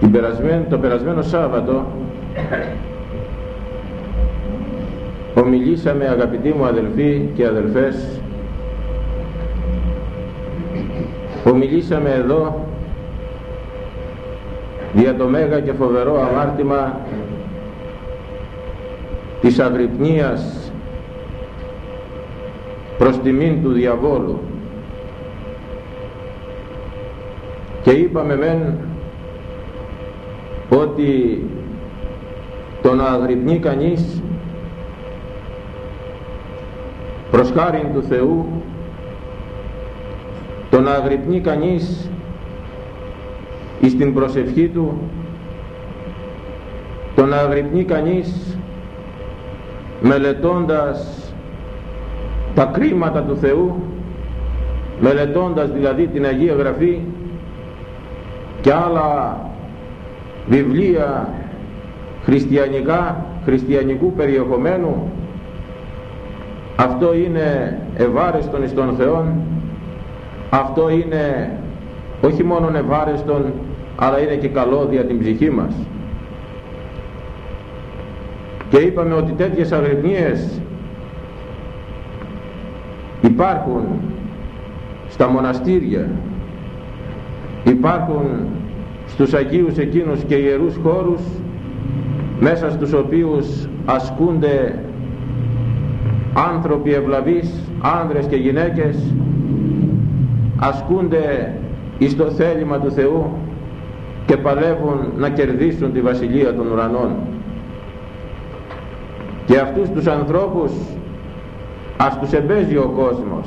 Την περασμένη, το περασμένο Σάββατο ομιλήσαμε αγαπητοί μου αδελφοί και αδελφές. Ομιλήσαμε εδώ για το μέγα και φοβερό αμάρτημα της αγρυπνίας προς τιμήν του διαβόλου. Και είπαμε μεν ότι το να αγρυπνεί κανείς προς χάριν του Θεού το να αγρυπνεί κανείς εις την προσευχή του το να αγρυπνεί κανείς μελετώντας τα κρίματα του Θεού μελετώντας δηλαδή την Αγία Γραφή και άλλα βιβλία χριστιανικά, χριστιανικού περιεχομένου. Αυτό είναι ευάρεστον εις τον Θεόν. Αυτό είναι όχι μόνο ευάρεστον αλλά είναι και καλό για την ψυχή μας. Και είπαμε ότι τέτοιες αγρυπνίες υπάρχουν στα μοναστήρια. Υπάρχουν στους Αγίους εκείνους και ιερούς χώρους μέσα στους οποίους ασκούνται άνθρωποι ευλαβείς, άνδρες και γυναίκες ασκούνται εις το θέλημα του Θεού και παλεύουν να κερδίσουν τη Βασιλεία των Ουρανών. Και αυτούς τους ανθρώπους ας τους εμπέζει ο κόσμος.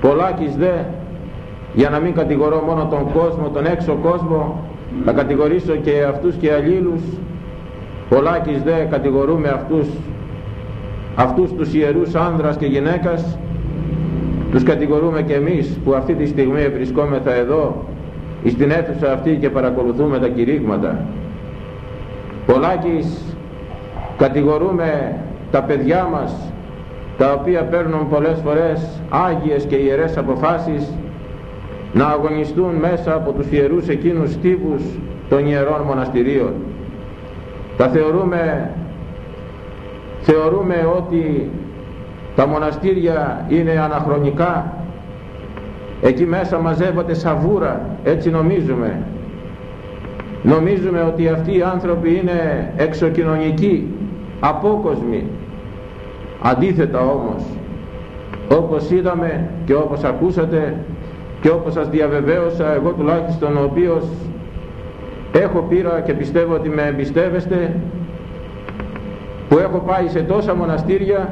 Πολλάκις δε για να μην κατηγορώ μόνο τον κόσμο, τον έξω κόσμο θα κατηγορήσω και αυτούς και αλλήλους. Πολλάκις δε κατηγορούμε αυτούς αυτούς τους ιερούς άνδρας και γυναίκας. Τους κατηγορούμε και εμείς που αυτή τη στιγμή βρισκόμεθα εδώ στην αίθουσα αυτή και παρακολουθούμε τα κηρύγματα. Πολλάκις κατηγορούμε τα παιδιά μας τα οποία παίρνουν πολλές φορές άγιες και ιερές αποφάσεις να αγωνιστούν μέσα από τους ιερούς εκείνους τύπους των ιερών μοναστηρίων. Τα θεωρούμε θεωρούμε ότι τα μοναστήρια είναι αναχρονικά. Εκεί μέσα μαζεύονται σαβούρα έτσι νομίζουμε. Νομίζουμε ότι αυτοί οι άνθρωποι είναι εξοκοινωνικοί απόκοσμοι. Αντίθετα όμως όπως είδαμε και όπως ακούσατε και όπως σας διαβεβαίωσα εγώ τουλάχιστον ο οποίος έχω πείρα και πιστεύω ότι με εμπιστεύεστε που έχω πάει σε τόσα μοναστήρια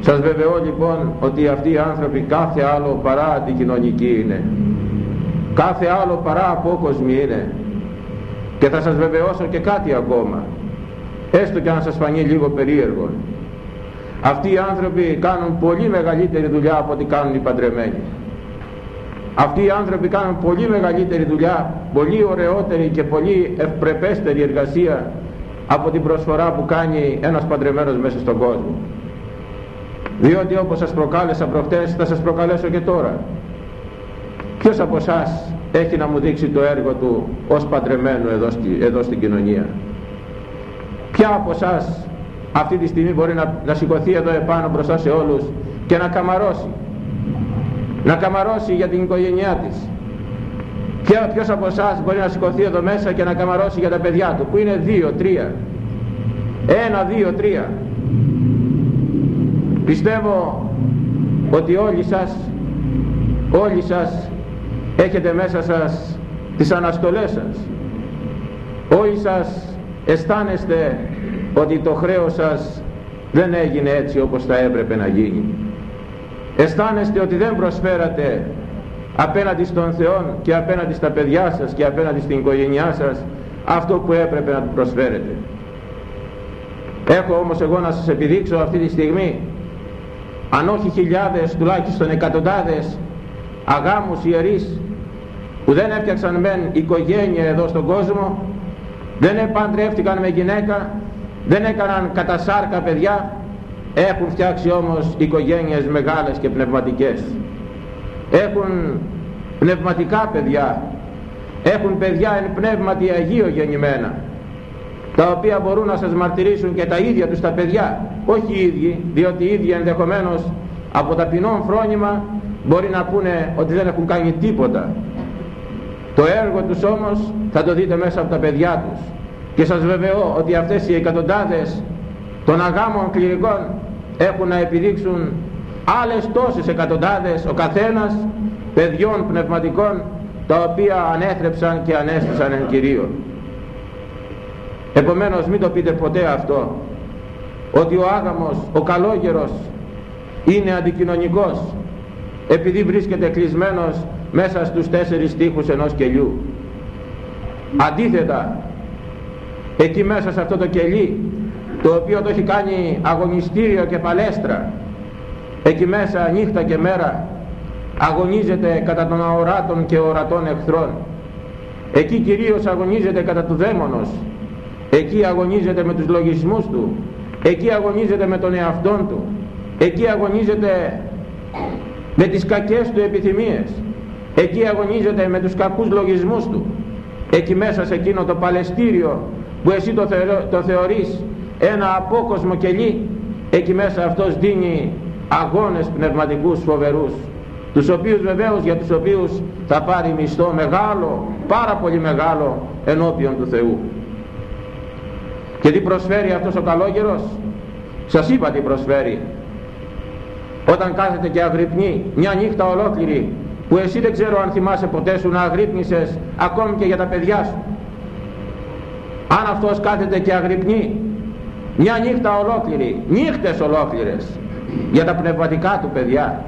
σας βεβαιώ λοιπόν ότι αυτοί οι άνθρωποι κάθε άλλο παρά αντικοινωνικοί είναι. Κάθε άλλο παρά απόκοσμοι είναι. Και θα σας βεβαιώσω και κάτι ακόμα έστω και αν σας φανεί λίγο περίεργο. Αυτοί οι άνθρωποι κάνουν πολύ μεγαλύτερη δουλειά από ό,τι κάνουν οι παντρεμένοι αυτοί οι άνθρωποι κάνουν πολύ μεγαλύτερη δουλειά πολύ ωραιότερη και πολύ ευπρεπέστερη εργασία από την προσφορά που κάνει ένας παντρεμένος μέσα στον κόσμο. Διότι όπως σας προκάλεσα προχτές θα σας προκαλέσω και τώρα. Ποιος από εσάς έχει να μου δείξει το έργο του ως παντρεμένο εδώ, στη, εδώ στην κοινωνία; Ποια από εσάς αυτή τη στιγμή μπορεί να, να σηκωθεί εδώ επάνω μπροστά σε όλους και να καμαρώσει; Να καμαρώσει για την οικογένειά της. Ποιο, ποιος από εσάς μπορεί να σηκωθεί εδώ μέσα και να καμαρώσει για τα παιδιά του που είναι δύο, τρία. Ένα, δύο, τρία. Πιστεύω ότι όλοι σας όλοι σας έχετε μέσα σας τις αναστολές σας. Όλοι σας αισθάνεστε ότι το χρέος σας δεν έγινε έτσι όπως θα έπρεπε να γίνει αισθάνεστε ότι δεν προσφέρατε απέναντι στον Θεό και απέναντι στα παιδιά σας και απέναντι στην οικογένειά σας αυτό που έπρεπε να του προσφέρετε. Έχω όμως εγώ να σας επιδείξω αυτή τη στιγμή αν όχι χιλιάδες τουλάχιστον εκατοντάδες αγάμους ιερείς που δεν έφτιαξαν μεν οικογένεια εδώ στον κόσμο δεν επαντρεύτηκαν με γυναίκα δεν έκαναν κατασάρκα παιδιά έχουν φτιάξει όμως οικογένειες μεγάλες και πνευματικές. Έχουν πνευματικά παιδιά. Έχουν παιδιά εν πνεύματι Αγίο γεννημένα τα οποία μπορούν να σας μαρτυρήσουν και τα ίδια τους τα παιδιά. Όχι οι ίδιοι διότι οι ίδιοι ενδεχομένως από ταπεινό φρόνημα μπορεί να πούνε ότι δεν έχουν κάνει τίποτα. Το έργο τους όμως θα το δείτε μέσα από τα παιδιά τους. Και σας βεβαιώ ότι αυτές οι εκατοντάδες των αγάμων κληρικών έχουν να επιδείξουν άλλες τόσες εκατοντάδες ο καθένας παιδιών πνευματικών τα οποία ανέθρεψαν και ανέστησαν εν Κυρίω. Επομένως μην το πείτε ποτέ αυτό ότι ο άγαμος, ο καλόγερος είναι αντικοινωνικός επειδή βρίσκεται κλεισμένος μέσα στους τέσσερις τείχους ενός κελιού. Αντίθετα, εκεί μέσα σε αυτό το κελί, το οποίο το έχει κάνει αγωνιστήριο και παλέστρα, εκεί μέσα νύχτα και μέρα αγωνίζεται κατά των αοράτων και ορατών εχθρών. Εκεί κυρίως αγωνίζεται κατά του δαίμονος, εκεί αγωνίζεται με τους λογισμούς του, εκεί αγωνίζεται με τον εαυτόν του, εκεί αγωνίζεται με τις κακές του επιθυμίες, εκεί αγωνίζεται με τους κακούς λογισμούς του, εκεί μέσα σε εκείνο το παλαιστήριο που εσύ το, το θεωρείς ένα απόκοσμο κελί, εκεί μέσα αυτός δίνει αγώνες πνευματικούς φοβερούς τους οποίους βεβαίως για τους οποίους θα πάρει μισθό μεγάλο πάρα πολύ μεγάλο ενώπιον του Θεού. Και τι προσφέρει αυτός ο καλόγερος; Σας είπα τι προσφέρει. Όταν κάθεται και αγρυπνεί μια νύχτα ολόκληρη που εσύ δεν ξέρω αν θυμάσαι ποτέ σου να αγρύπνησες ακόμη και για τα παιδιά σου. Αν αυτός κάθεται και αγρυπνεί μια νύχτα ολόκληρη νύχτες ολόκληρες για τα πνευματικά του παιδιά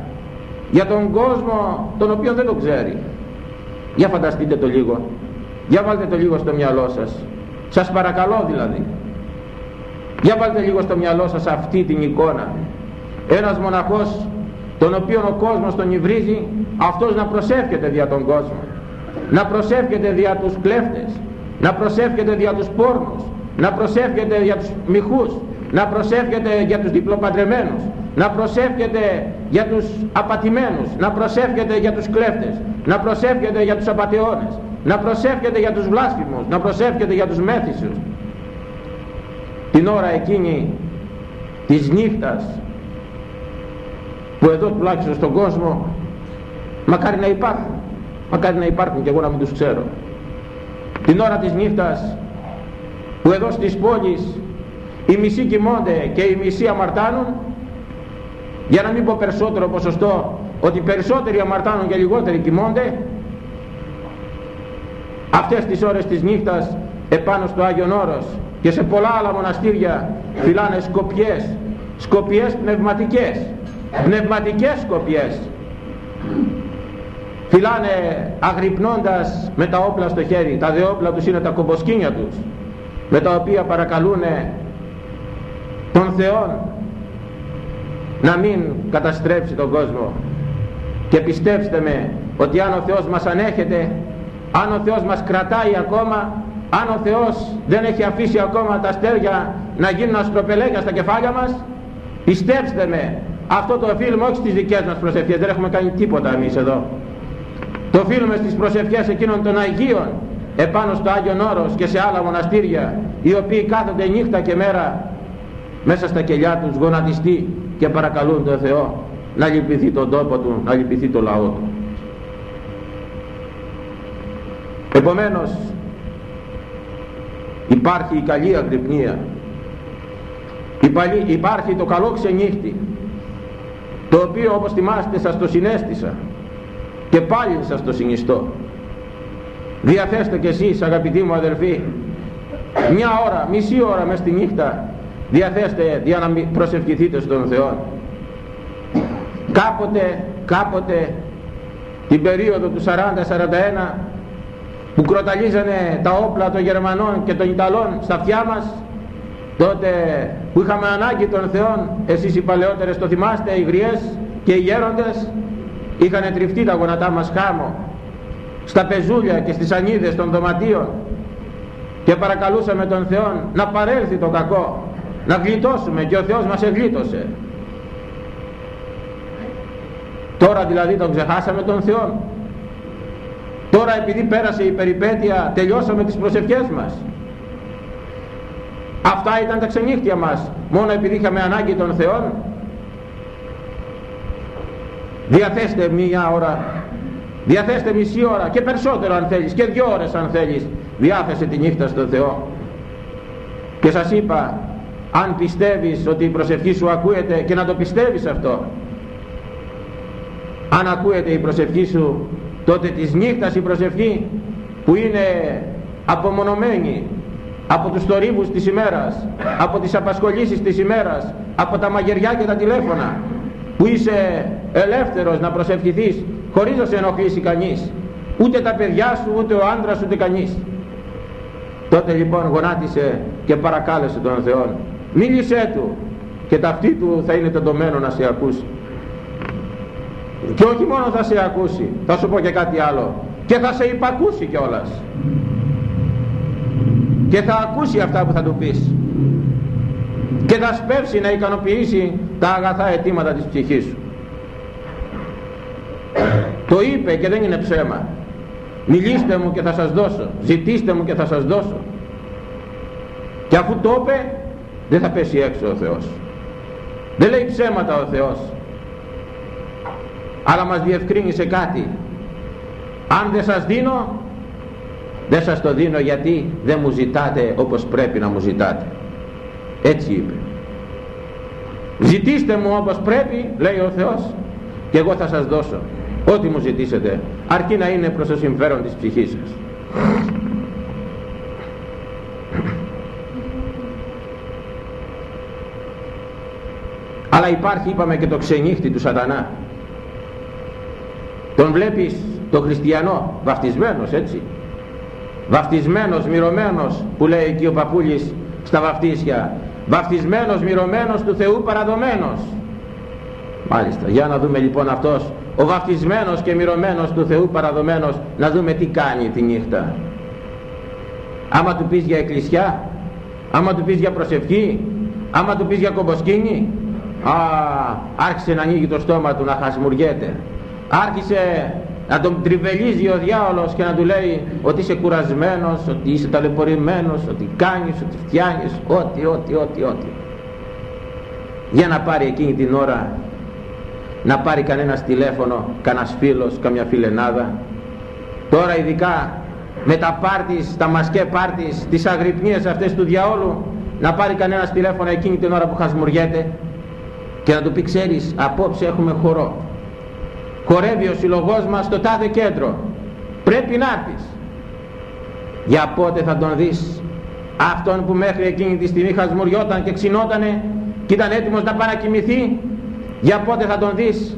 για τον κόσμο τον οποίο δεν το ξέρει. Για φανταστείτε το λίγο για βάλτε το λίγο στο μυαλό σας. Σας παρακαλώ δηλαδή για βάλτε λίγο στο μυαλό σας αυτή την εικόνα. Ένας μοναχός τον οποίο ο κόσμος τον υβρίζει αυτός να προσεύχεται δια τον κόσμο να προσεύχεται δια τους κλέφτες να προσεύχεται δια τους πόρνους να προσεύχεται για τους μυχούς να προσεύχεται για τους διπλοπαντρεμένους να προσεύχεται για τους απατημένους, να προσεύχεται για τους κλέφτες, να προσεύχεται για τους απατεώνες, να προσεύχεται για τους βλάσφημους, να προσεύχεται για τους μέθησους. Την ώρα εκείνη της νύχτας που εδώ τουλάχιστον στον κόσμο μακάρι να υπάρχουν, μακάρι να υπάρχουν και εγώ να μην τους ξέρω. Την ώρα της νύχτας που εδώ στις πόλεις οι μισοί κοιμώνται και οι μισοί αμαρτάνουν για να μην πω περισσότερο ποσοστό ότι περισσότεροι αμαρτάνουν και λιγότεροι κοιμώνται αυτές τις ώρες της νύχτας επάνω στο Άγιον Όρος και σε πολλά άλλα μοναστήρια φυλάνε σκοπιές σκοπιές πνευματικές πνευματικές σκοπιές. Φυλάνε αγρυπνώντας με τα όπλα στο χέρι τα δε όπλα τους είναι τα κομποσκίνια τους με τα οποία παρακαλούν τον Θεό να μην καταστρέψει τον κόσμο. Και πιστέψτε με ότι αν ο Θεός μας ανέχεται αν ο Θεός μας κρατάει ακόμα αν ο Θεός δεν έχει αφήσει ακόμα τα αστέρια να γίνουν αστροπελέγια στα κεφάλια μας πιστέψτε με αυτό το οφείλουμε όχι στις δικές μας προσευχές δεν έχουμε κάνει τίποτα εμείς εδώ. Το οφείλουμε στις προσευχές εκείνων των Αγίων επάνω στο Άγιον Όρος και σε άλλα μοναστήρια οι οποίοι κάθονται νύχτα και μέρα μέσα στα κελιά τους γονατιστοί και παρακαλούν τον Θεό να λυπηθεί τον τόπο του, να λυπηθεί το λαό του. Επομένως υπάρχει η καλή αγρυπνία, υπάρχει το καλό ξενύχτη, το οποίο όπως θυμάστε σας το συνέστησα και πάλι σας το συνιστώ. Διαθέστε κι εσείς αγαπητοί μου αδερφοί μια ώρα, μισή ώρα μες τη νύχτα διαθέστε για να προσευχηθείτε στον Θεό. Κάποτε κάποτε την περίοδο του 40-41 που κροταλίζανε τα όπλα των Γερμανών και των Ιταλών στα αυτιά μας τότε που είχαμε ανάγκη των Θεών εσείς οι παλαιότερες το θυμάστε οι γριές και οι γέροντες είχαν τριφτεί τα γονατά μας χάμω στα πεζούλια και στις ανίδες των δωματίων. Και παρακαλούσαμε τον Θεό να παρέλθει το κακό να γλιτώσουμε και ο Θεός μας εγλίτωσε. Τώρα δηλαδή τον ξεχάσαμε τον Θεό. Τώρα επειδή πέρασε η περιπέτεια τελειώσαμε τις προσευχές μας. Αυτά ήταν τα ξενύχτια μας μόνο επειδή είχαμε ανάγκη των Θεών διαθέστε μία ώρα διαθέστε μισή ώρα και περισσότερο αν θέλεις και δυο ώρες αν θέλεις. Διάθεσε τη νύχτα στον Θεό. Και σας είπα αν πιστεύεις ότι η προσευχή σου ακούεται και να το πιστεύεις αυτό αν ακούεται η προσευχή σου τότε της νύχτας η προσευχή που είναι απομονωμένη από τους θορύβους της ημέρας από τις απασχολήσεις της ημέρας από τα μαγεριά και τα τηλέφωνα που είσαι ελεύθερος να προσευχηθείς χωρίς να σε ενοχλήσει κανείς. Ούτε τα παιδιά σου ούτε ο άντρας ούτε κανείς. Τότε λοιπόν γονάτισε και παρακάλεσε τον Θεό μίλησέ του και ταυτί του θα είναι τεντωμένο να σε ακούσει. Και όχι μόνο θα σε ακούσει θα σου πω και κάτι άλλο. Και θα σε υπακούσει κιόλας. Και θα ακούσει αυτά που θα του πεις. Και θα σπεύσει να ικανοποιήσει τα αγαθά αιτήματα της ψυχής σου το είπε και δεν είναι ψέμα. Μιλήστε μου και θα σας δώσω. Ζητήστε μου και θα σας δώσω. Και αφού το είπε δεν θα πέσει έξω ο Θεός. Δεν λέει ψέματα ο Θεός. Αλλά μας διευκρίνησε κάτι. Αν δεν σας δίνω δεν σας το δίνω γιατί δεν μου ζητάτε όπως πρέπει να μου ζητάτε. Έτσι είπε. Ζητήστε μου όπως πρέπει λέει ο Θεός και εγώ θα σας δώσω ό,τι μου ζητήσετε αρκεί να είναι προς το συμφέρον της ψυχής σας. Αλλά υπάρχει είπαμε και το ξενύχτη του σατανά. Τον βλέπεις το χριστιανό βαφτισμένος έτσι. Βαφτισμένος, μυρωμένος που λέει εκεί ο παππούλης στα βαφτίσια. Βαφτισμένος, μυρωμένος του Θεού παραδομένος. Μάλιστα. Για να δούμε λοιπόν αυτός ο βαφτισμένος και μυρωμένος του Θεού παραδομένος να δούμε τι κάνει τη νύχτα άμα του πεις για εκκλησιά άμα του πεις για προσευχή άμα του πεις για κομποσκίνη α, άρχισε να ανοίγει το στόμα του να χασμουριέται άρχισε να τον τριβελίζει ο διάολος και να του λέει ότι είσαι κουρασμένος, ότι είσαι ταλαιπωρημένος, ότι κάνεις, ότι φτιάνεις, ό,τι, ό,τι, ό,τι, ό,τι. Για να πάρει εκείνη την ώρα, να πάρει κανένας τηλέφωνο, κανένας φίλος, καμιά φιλενάδα. Τώρα ειδικά με τα πάρτις, τα μασκέ πάρτις, τις αγρυπνίες αυτές του διαόλου, να πάρει κανένας τηλέφωνο εκείνη την ώρα που χασμουριέται και να του πει ξέρεις απόψε έχουμε χορό χορεύει ο συλλογός μας στο τάδε κέντρο. Πρέπει να έρθεις. Για πότε θα τον δεις; Αυτόν που μέχρι εκείνη τη στιγμή χασμουριόταν και ξυνότανε και ήταν έτοιμος να παρακοιμηθεί για πότε θα τον δεις;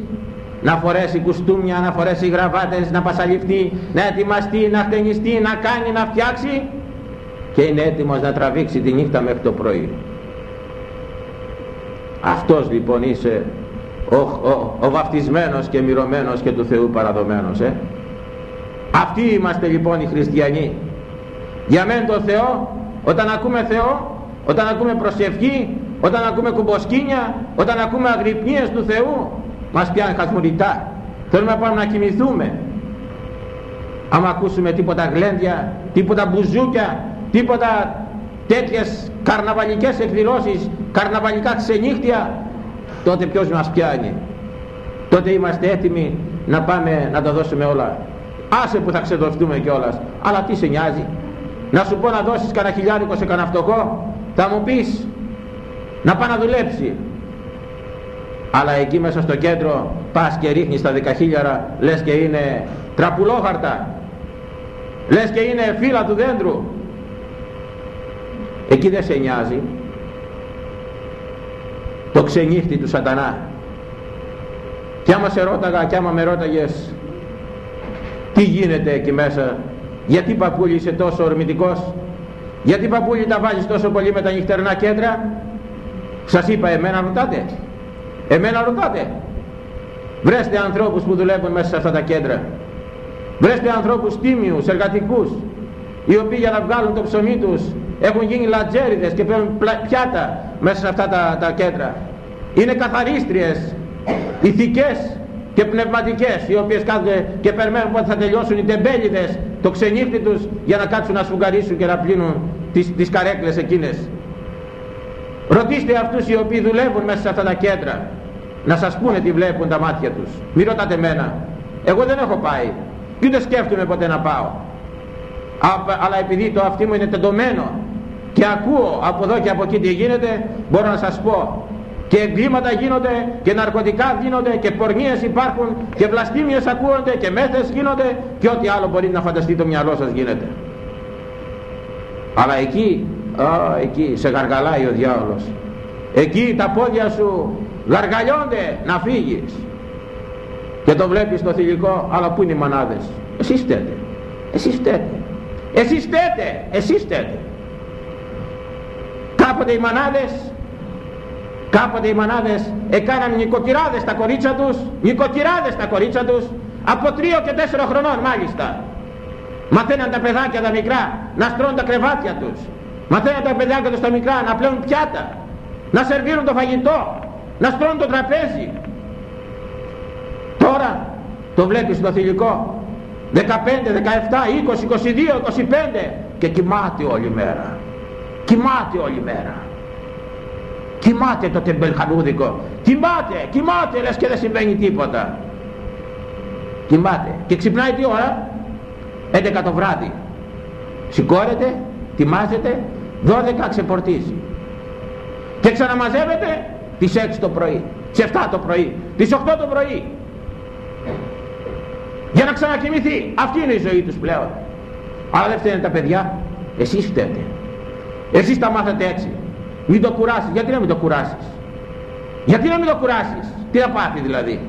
Να φορέσει κουστούμια, να φορέσει γραβάτες, να πασαλιφτεί, να ετοιμαστεί, να χτενιστεί, να κάνει, να φτιάξει και είναι έτοιμος να τραβήξει τη νύχτα μέχρι το πρωί. Αυτός λοιπόν είσαι ο, ο, ο βαφτισμένος και μυρωμένος και του Θεού παραδομένος ε. αυτοί είμαστε λοιπόν οι χριστιανοί για μεν τον Θεό όταν ακούμε Θεό όταν ακούμε προσευχή όταν ακούμε κουμποσκίνια όταν ακούμε αγρυπνίες του Θεού μας πιάνει χασμουριτά θέλουμε να πάμε να κοιμηθούμε. Άμα ακούσουμε τίποτα γλέντια τίποτα μπουζούκια τίποτα τέτοιες καρναβαλικές εκδηλώσεις καρναβαλικά ξενύχτια τότε ποιος μας πιάνει; Τότε είμαστε έτοιμοι να πάμε να τα δώσουμε όλα. Άσε που θα ξεδοστούμε κιόλας. Αλλά τι σε νοιάζει; Να σου πω να δώσεις κανένα χιλιάρικο σε κανένα φτωχό θα μου πεις να πάει να δουλέψει. Αλλά εκεί μέσα στο κέντρο πας και ρίχνεις τα δεκαχίλιαρα λες και είναι τραπουλόχαρτα. Λες και είναι φύλλα του δέντρου. Εκεί δεν σε νοιάζει. Το ξενύχτη του σατανά. Και άμα σε ρώταγα και άμα με ρώταγες τι γίνεται εκεί μέσα; Γιατί παππούλη είσαι τόσο ορμητικός; Γιατί παππούλη τα βάζεις τόσο πολύ με τα νυχτερινά κέντρα; Σας είπα εμένα ρωτάτε. Εμένα ρωτάτε. Βρέστε ανθρώπους που δουλεύουν μέσα σε αυτά τα κέντρα. Βρέστε ανθρώπους τίμιους, εργατικούς οι οποίοι για να βγάλουν το ψωμί τους έχουν γίνει λατζέριδες και παίρνουν πιάτα μέσα σε αυτά τα, τα κέντρα. Είναι καθαρίστριες ηθικές και πνευματικές οι οποίες κάθονται και περιμένουν πότε θα τελειώσουν οι τεμπέλιδες το ξενύχτη τους για να κάτσουν να σφουγγαρίσουν και να πλύνουν τις, τις καρέκλες εκείνες ρωτήστε αυτούς οι οποίοι δουλεύουν μέσα σε αυτά τα κέντρα να σας πούνε τι βλέπουν τα μάτια τους. Μη ρωτάτε μένα. Εγώ δεν έχω πάει. Και ούτε σκέφτομαι ποτέ να πάω. Αλλά επειδή το αυτί μου είναι τεντωμένο και ακούω από εδώ και από εκεί τι γίνεται μπορώ να σας πω. Και εγκλήματα γίνονται και ναρκωτικά γίνονται και πορνίες υπάρχουν και βλαστήμιες ακούονται και μέθες γίνονται και ό,τι άλλο μπορεί να φανταστεί το μυαλό σας γίνεται. Αλλά εκεί α, εκεί σε γαργαλάει ο διάολος. Εκεί τα πόδια σου γαργαλιώνται να φύγεις. Και το βλέπεις στο θηλυκό αλλά πού είναι οι μανάδες; Εσείς φταίτε. Εσείς φταίτε. Εσείς φταίτε. Εσείς φταίτε. Κάποτε οι μανάδες κάποτε οι μανάδες έκαναν νοικοκυράδες στα κορίτσια τους νοικοκυράδες στα κορίτσια τους από τρίο και τέσσερα χρονών μάλιστα. Μαθαίναν τα παιδάκια τα μικρά να στρώνουν τα κρεβάτια τους μαθαίναν τα παιδάκια τους τα μικρά να πλέουν πιάτα να σερβίρουν το φαγητό να στρώνουν το τραπέζι. Τώρα το βλέπεις στο θηλυκό. 15, 17, 20, 22, 25 και κοιμάται όλη μέρα. Κοιμάται όλη μέρα. Κοιμάται το τεμπελχανούδικο. Κοιμάται, κοιμάται λες και δεν συμβαίνει τίποτα. Κοιμάται. Και ξυπνάει τι ώρα; 11 το βράδυ. Σηκώνεται, τιμάζεται 12 ξεπορτίζει και ξαναμαζεύεται τις 6 το πρωί τις 7 το πρωί τις 8 το πρωί για να ξανακοιμηθεί αυτή είναι η ζωή τους πλέον αλλά δεν φταίνε τα παιδιά εσείς φταίτε εσείς τα μάθατε έτσι μην το κουράσεις. Γιατί να μην το κουράσεις; Γιατί να μην το κουράσεις; Τι θα πάθει δηλαδή;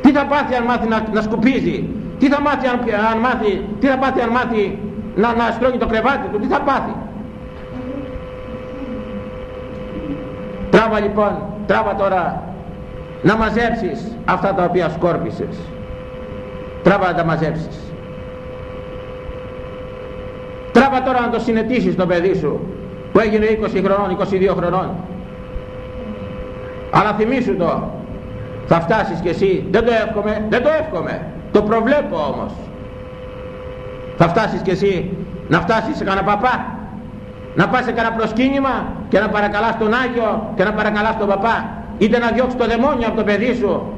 Τι θα πάθει αν μάθει να, να σκουπίζει; Τι θα, μάθει αν, αν μάθει, τι θα πάθει αν μάθει να, να στρώνει το κρεβάτι του; Τι θα πάθει; Τράβα λοιπόν, τράβα τώρα να μαζέψεις αυτά τα οποία σκόρπισες. Τράβα να τα μαζέψεις. Τράβα τώρα να το συνετήσεις το παιδί σου που έγινε 20 χρονών, 22 χρονών. Αλλά θυμήσου το, θα φτάσεις κι εσύ, δεν το εύχομαι, δεν το εύχομαι, το προβλέπω όμως. Θα φτάσεις κι εσύ να φτάσεις σε κανένα παπά, να πας σε κανένα προσκύνημα και να παρακαλάς τον Άγιο και να παρακαλάς τον παπά, είτε να διώξει το δαιμόνιο από το παιδί σου,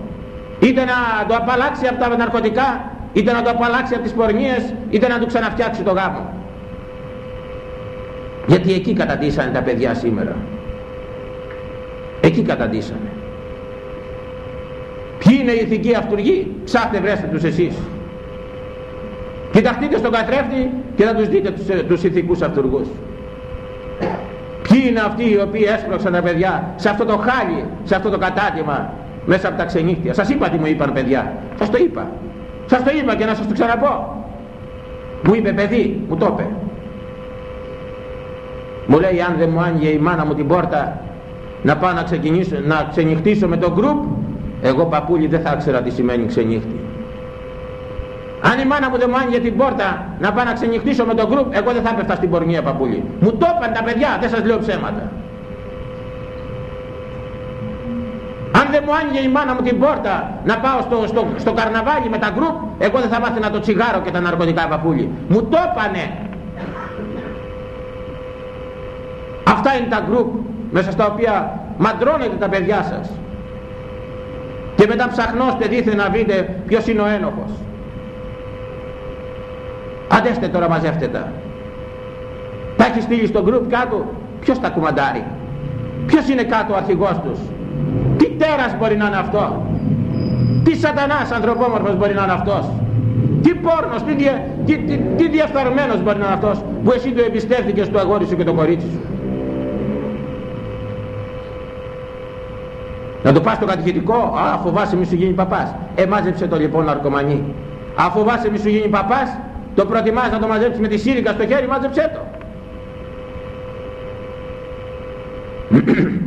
είτε να το απαλλάξει από τα ναρκωτικά, είτε να το απαλλάξει από τις πορνίες, είτε να του ξαναφτιάξει το γάμο. Γιατί εκεί καταντήσανε τα παιδιά σήμερα. Εκεί καταντήσανε. Ποιοι είναι οι ηθικοί αυτούργοι; Ψάχτε βρέστε τους εσείς. Κοιταχτείτε στον καθρέφτη και θα τους δείτε τους, τους ηθικούς αυτούργους ποιοι είναι αυτοί οι οποίοι έσπρωξαν τα παιδιά σε αυτό το χάλι σε αυτό το κατάτημα μέσα από τα ξενύχτια. Σας είπα τι μου είπαν παιδιά. Σας το είπα. Σας το είπα και να σας το ξαναπώ. Μου είπε παιδί μου το είπε. Μου λέει αν δεν μου άνοιγε η μάνα μου την πόρτα να πάω να, ξεκινήσω, να ξενυχτήσω με τον γκρουπ εγώ παππούλη δεν θα ήξερα τι σημαίνει ξενύχτη αν η μάνα μου δεν μου άνοιγε την πόρτα να πάω να ξενυχτήσω με τον γκρουπ εγώ δεν θα έπεφτα στην πορνεία παππούλη μου το είπαν τα παιδιά δεν σας λέω ψέματα αν δεν μου άνοιγε η μάνα μου την πόρτα να πάω στο, στο, στο καρναβάλι με τα γκρουπ εγώ δεν θα μάθαινα το τσιγάρο και τα ναρκωτικά παππούλη μου το είπανε Αυτά είναι τα γκρουπ μέσα στα οποία μαντρώνετε τα παιδιά σας. Και μετά ψαχνώστε δίθεν να βρείτε ποιος είναι ο ένοχος. Αντέστε τώρα μαζεύτε τα. Τα έχει στείλει στο γκρουπ κάτω; Ποιος τα κουμαντάρει; Ποιος είναι κάτω ο αρχηγός τους; Τι τέρας μπορεί να είναι αυτό; Τι σατανάς ανθρωπόμορφος μπορεί να είναι αυτός; Τι πόρνος, τι, δια, τι, τι, τι διαφθαρμένος μπορεί να είναι αυτός που εσύ του εμπιστεύτηκες το αγόρι σου και το κορίτσι σου; Να το πας στο κατηχητικό, α, φοβάσαι μη σου γίνει παπάς. Ε, μάζεψε το λοιπόν ναρκωμανί. Α, φοβάσαι μη σου γίνει παπάς, το προτιμάς να το μαζέψεις με τη σύρικα στο χέρι, μάζεψέ το.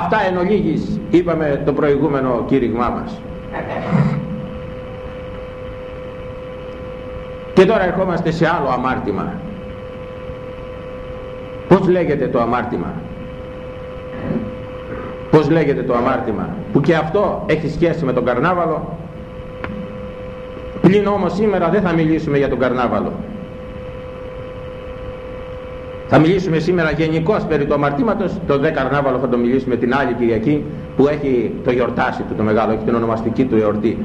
Αυτά εν ολίγης είπαμε το προηγούμενο κήρυγμά μας. Και τώρα ερχόμαστε σε άλλο αμάρτημα. Πώς λέγεται το αμάρτημα; πως λέγεται το αμάρτημα; Που και αυτό έχει σχέση με τον καρνάβαλο πλην όμως σήμερα δεν θα μιλήσουμε για τον καρνάβαλο. Θα μιλήσουμε σήμερα γενικώς περί του αμαρτήματος, το δε καρνάβαλο θα το μιλήσουμε την άλλη Κυριακή που έχει το γιορτάσι του το μεγάλο, έχει την ονομαστική του εορτή.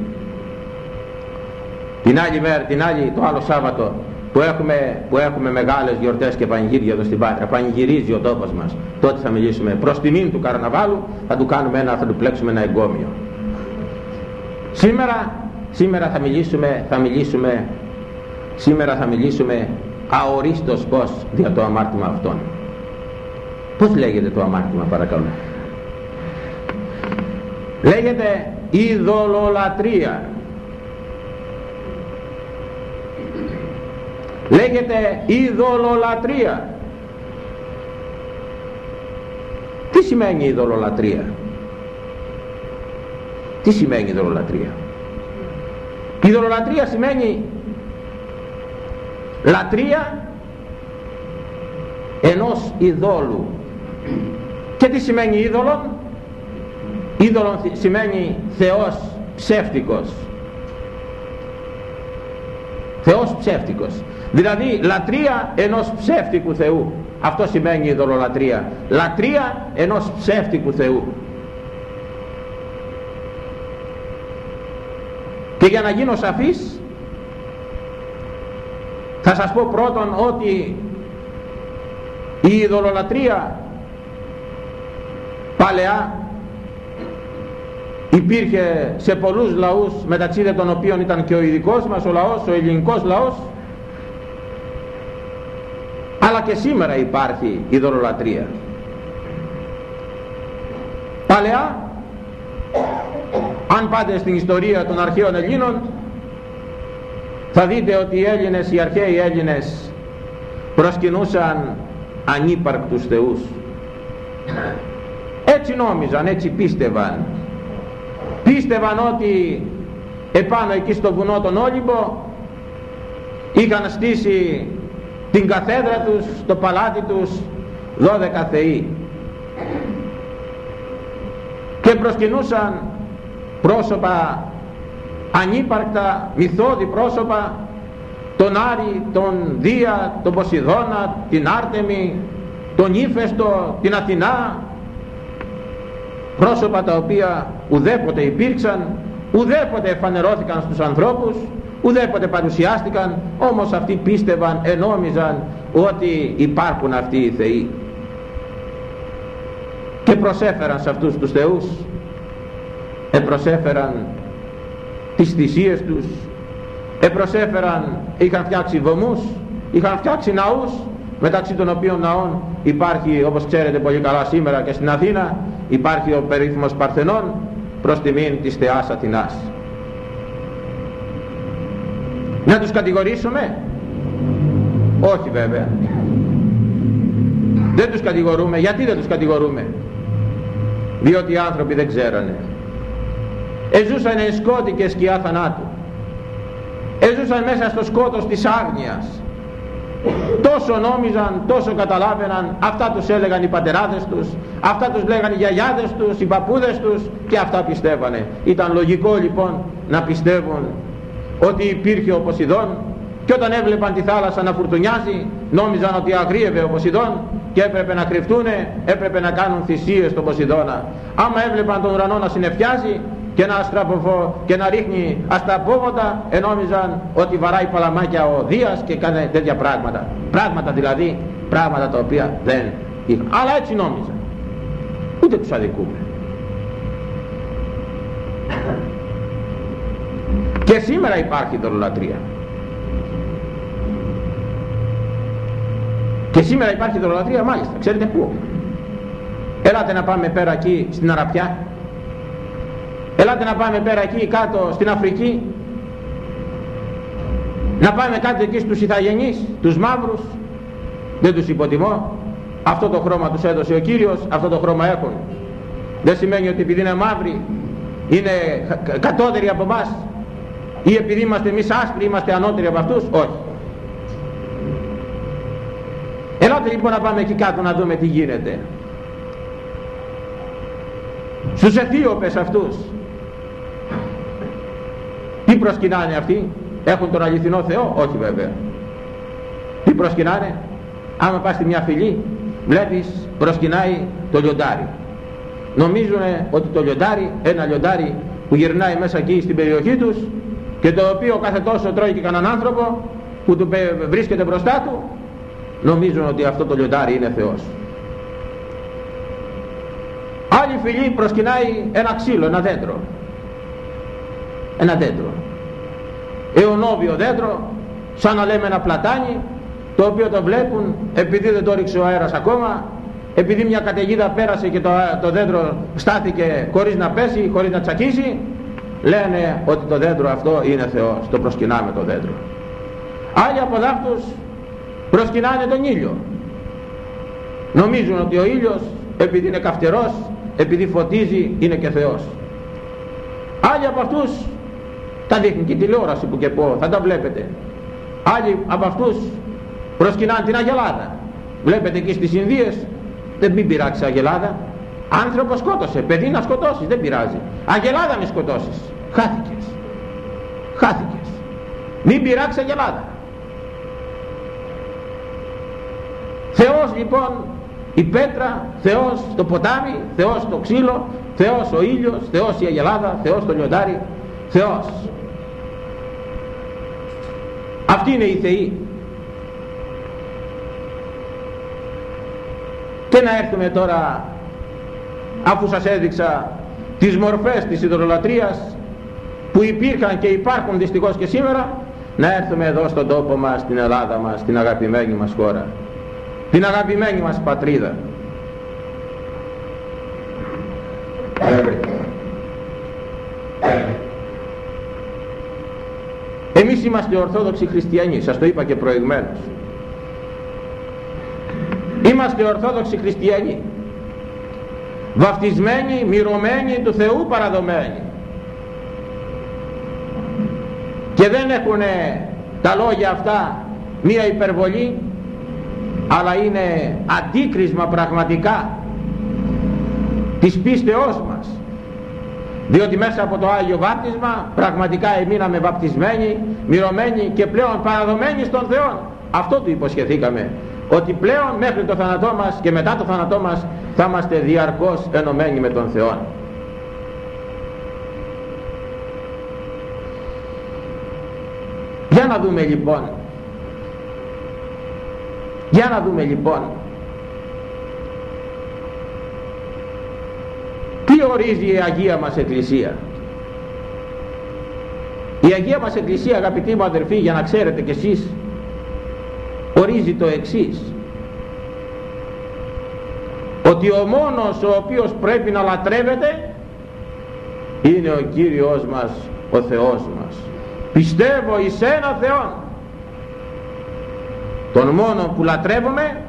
Την άλλη μέρα, την άλλη, το άλλο Σάββατο που έχουμε, που έχουμε μεγάλες γιορτές και πανηγύρια εδώ στην Πάτρα, πανηγυρίζει ο τόπος μας, τότε θα μιλήσουμε. Προς τιμήν του καρναβάλου, θα του κάνουμε ένα, θα του πλέξουμε ένα εγκόμιο. Σήμερα, σήμερα θα μιλήσουμε, θα μιλήσουμε, σήμερα θα μιλήσουμε αορίστος πως για το αμάρτημα αυτόν. Πώς λέγεται το αμάρτημα παρακαλώ. Λέγεται ειδωλολατρία. Λέγεται ειδωλολατρία. Τι σημαίνει ειδωλολατρία. Τι σημαίνει ειδωλολατρία. Η ειδωλολατρία σημαίνει λατρεία ενός ειδόλου και τι σημαίνει είδωλον; Είδωλον σημαίνει Θεός ψεύτικος. Θεός ψεύτικος. Δηλαδή λατρεία ενός ψεύτικου Θεού. Αυτό σημαίνει ειδωλολατρεία λατρεία ενός ψεύτικου Θεού για να γίνω σαφής θα σας πω πρώτον ότι η ειδωλολατρία παλαιά υπήρχε σε πολλούς λαούς μεταξύ των οποίων ήταν και ο ειδικός μας ο λαός, ο ελληνικός λαός. Αλλά και σήμερα υπάρχει ειδωλολατρία παλαιά αν πάτε στην ιστορία των αρχαίων Ελλήνων θα δείτε ότι οι Έλληνες, οι αρχαίοι Έλληνες προσκυνούσαν ανύπαρκτους θεούς. Έτσι νόμιζαν, έτσι πίστευαν. Πίστευαν ότι επάνω εκεί στο βουνό τον Όλυμπο είχαν στήσει την καθέδρα τους, το παλάτι τους 12 θεοί. Και προσκυνούσαν πρόσωπα ανύπαρκτα μυθώδη πρόσωπα τον Άρη, τον Δία, τον Ποσειδώνα, την Άρτεμη, τον Ήφαιστο, την Αθηνά πρόσωπα τα οποία ουδέποτε υπήρξαν ουδέποτε εφανερώθηκαν στους ανθρώπους ουδέποτε παρουσιάστηκαν όμως αυτοί πίστευαν, ενόμιζαν ότι υπάρχουν αυτοί οι θεοί. Και προσέφεραν σε αυτούς τους θεούς επροσέφεραν τις θυσίες τους επροσέφεραν, είχαν φτιάξει βωμούς είχαν φτιάξει ναούς μεταξύ των οποίων ναών υπάρχει όπως ξέρετε πολύ καλά σήμερα και στην Αθήνα υπάρχει ο περίφημος Παρθενών προς τιμήν της Θεάς Αθηνάς. Να τους κατηγορήσουμε; Όχι βέβαια. Δεν τους κατηγορούμε. Γιατί δεν τους κατηγορούμε; Διότι οι άνθρωποι δεν ξέρανε εζούσαν εν σκότη και σκιά θανάτου. Εζούσαν μέσα στο σκότος της άγνοιας. Τόσο νόμιζαν, τόσο καταλάβαιναν. Αυτά τους έλεγαν οι πατεράδες τους. Αυτά τους λέγανε οι γιαγιάδες τους, οι παππούδες τους. Και αυτά πιστεύανε. Ήταν λογικό λοιπόν να πιστεύουν ότι υπήρχε ο Ποσειδών. Και όταν έβλεπαν τη θάλασσα να φουρτουνιάζει νόμιζαν ότι αγρίευε ο Ποσειδών και έπρεπε να κρυφτούνε, έπρεπε να κάνουν θυσίες στον Ποσειδώνα. Άμα έβλεπαν τον ουρανό να συνεφιάζει και να αστραποφώ και να ρίχνει αστραπόβοτα ενόμιζαν ότι βαράει παλαμάκια ο Δίας και κάνει τέτοια πράγματα. Πράγματα δηλαδή πράγματα τα οποία δεν είχαν. Αλλά έτσι νόμιζαν. Ούτε τους αδικούμε. Και σήμερα υπάρχει δωρολατρία και σήμερα υπάρχει δωρολατρία μάλιστα. Ξέρετε πού; Ελάτε να πάμε πέρα εκεί στην Αραπιά Ελάτε να πάμε πέρα εκεί κάτω στην Αφρική. Να πάμε κάτω εκεί στους Ιθαγενείς, τους μαύρους. Δεν τους υποτιμώ. Αυτό το χρώμα τους έδωσε ο Κύριος, αυτό το χρώμα έχουν. Δεν σημαίνει ότι επειδή είναι μαύροι είναι κατώτεροι από εμάς ή επειδή είμαστε εμείς άσπροι είμαστε ανώτεροι από αυτούς. Όχι. Ελάτε λοιπόν να πάμε εκεί κάτω να δούμε τι γίνεται. στους Αιθίωπες αυτούς τι προσκυνάνε αυτοί; Έχουν τον αληθινό Θεό; Όχι βέβαια. Τι προσκυνάνε; Άμα πας στη μια φυλή βλέπεις προσκυνάει το λιοντάρι. Νομίζουν ότι το λιοντάρι ένα λιοντάρι που γυρνάει μέσα εκεί στην περιοχή τους και το οποίο κάθε τόσο τρώει και κανέναν άνθρωπο που του βρίσκεται μπροστά του νομίζουν ότι αυτό το λιοντάρι είναι Θεός. Άλλη φυλή προσκυνάει ένα ξύλο, ένα δέντρο. Ένα δέντρο αιωνόβιο δέντρο σαν να λέμε ένα πλατάνι το οποίο το βλέπουν επειδή δεν το ρίξε ο αέρας ακόμα επειδή μια καταιγίδα πέρασε και το, το δέντρο στάθηκε χωρίς να πέσει, χωρίς να τσακίσει λένε ότι το δέντρο αυτό είναι Θεός το προσκυνάμε το δέντρο. Άλλοι από δάφτους προσκυνάνε τον ήλιο. Νομίζουν ότι ο ήλιος επειδή είναι καυτερός επειδή φωτίζει είναι και Θεός. Άλλοι από αυτούς τα δείχνει και τηλεόραση που και πω θα τα βλέπετε. Άλλοι από αυτούς προσκυνάνε την Αγελάδα. Βλέπετε εκεί στις Ινδίες δεν μην πειράξεις Αγελάδα. Άνθρωπος σκότωσε παιδί να σκοτώσεις δεν πειράζει. Αγελάδα μη σκοτώσεις χάθηκες. Χάθηκες. Μην πειράξεις Αγελάδα. Θεός λοιπόν η πέτρα, Θεός το ποτάμι, Θεός το ξύλο, Θεός ο ήλιος, Θεός η αγελάδα, Θεός το λιοντάρι, Θεός. Αυτοί είναι οι Θεοί. Και να έρθουμε τώρα, αφού σας έδειξα τις μορφές της ιδωλολατρίας που υπήρχαν και υπάρχουν δυστυχώς και σήμερα, να έρθουμε εδώ στον τόπο μας, στην Ελλάδα μας, στην αγαπημένη μας χώρα την αγαπημένη μας πατρίδα εμείς είμαστε ορθόδοξοι χριστιανοί σας το είπα και προηγμένως είμαστε ορθόδοξοι χριστιανοί. Βαφτισμένοι, μυρωμένοι του Θεού παραδομένοι. Και δεν έχουν τα λόγια αυτά μία υπερβολή αλλά είναι αντίκρισμα πραγματικά της πίστεώς μας διότι μέσα από το Άγιο Βάπτισμα πραγματικά εμείναμε βαπτισμένοι, μυρωμένοι και πλέον παραδομένοι στον Θεό. Αυτό του υποσχεθήκαμε ότι πλέον μέχρι το θάνατό μας και μετά το θάνατό μας θα είμαστε διαρκώς ενωμένοι με τον Θεό. Για να δούμε λοιπόν για να δούμε λοιπόν τι ορίζει η Αγία μας Εκκλησία; Η Αγία μας Εκκλησία αγαπητοί μου αδερφοί για να ξέρετε κι εσείς ορίζει το εξής ότι ο μόνος ο οποίος πρέπει να λατρεύεται είναι ο Κύριος μας ο Θεός μας πιστεύω εις ένα Θεόν τον μόνο που λατρεύουμε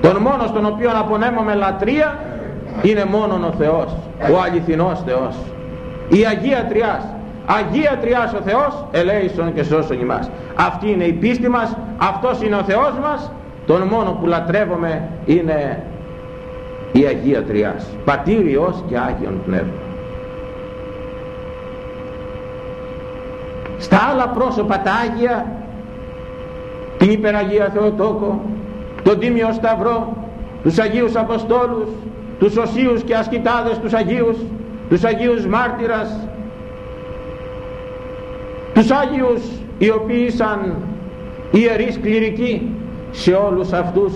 τον μόνο στον οποίο απονέμουμε λατρεία είναι μόνον ο Θεός ο αληθινός Θεός. Η Αγία Τριάς Αγία Τριάς ο Θεός ελέησον και σώσον ημάς. Αυτή είναι η πίστη μας αυτός είναι ο Θεός μας. Τον μόνο που λατρεύουμε είναι η Αγία Τριάς Πατήριος και Άγιον Πνεύμα. Στα άλλα πρόσωπα τα Άγια την υπεραγία Θεοτόκο, τον Τίμιο Σταυρό, τους Αγίους Αποστόλους, τους Οσίους και Ασκητάδες τους Αγίους, τους Αγίους Μάρτυρας, τους Άγιους οι οποίοι σαν ιερείς κληρικοί σε όλους αυτούς.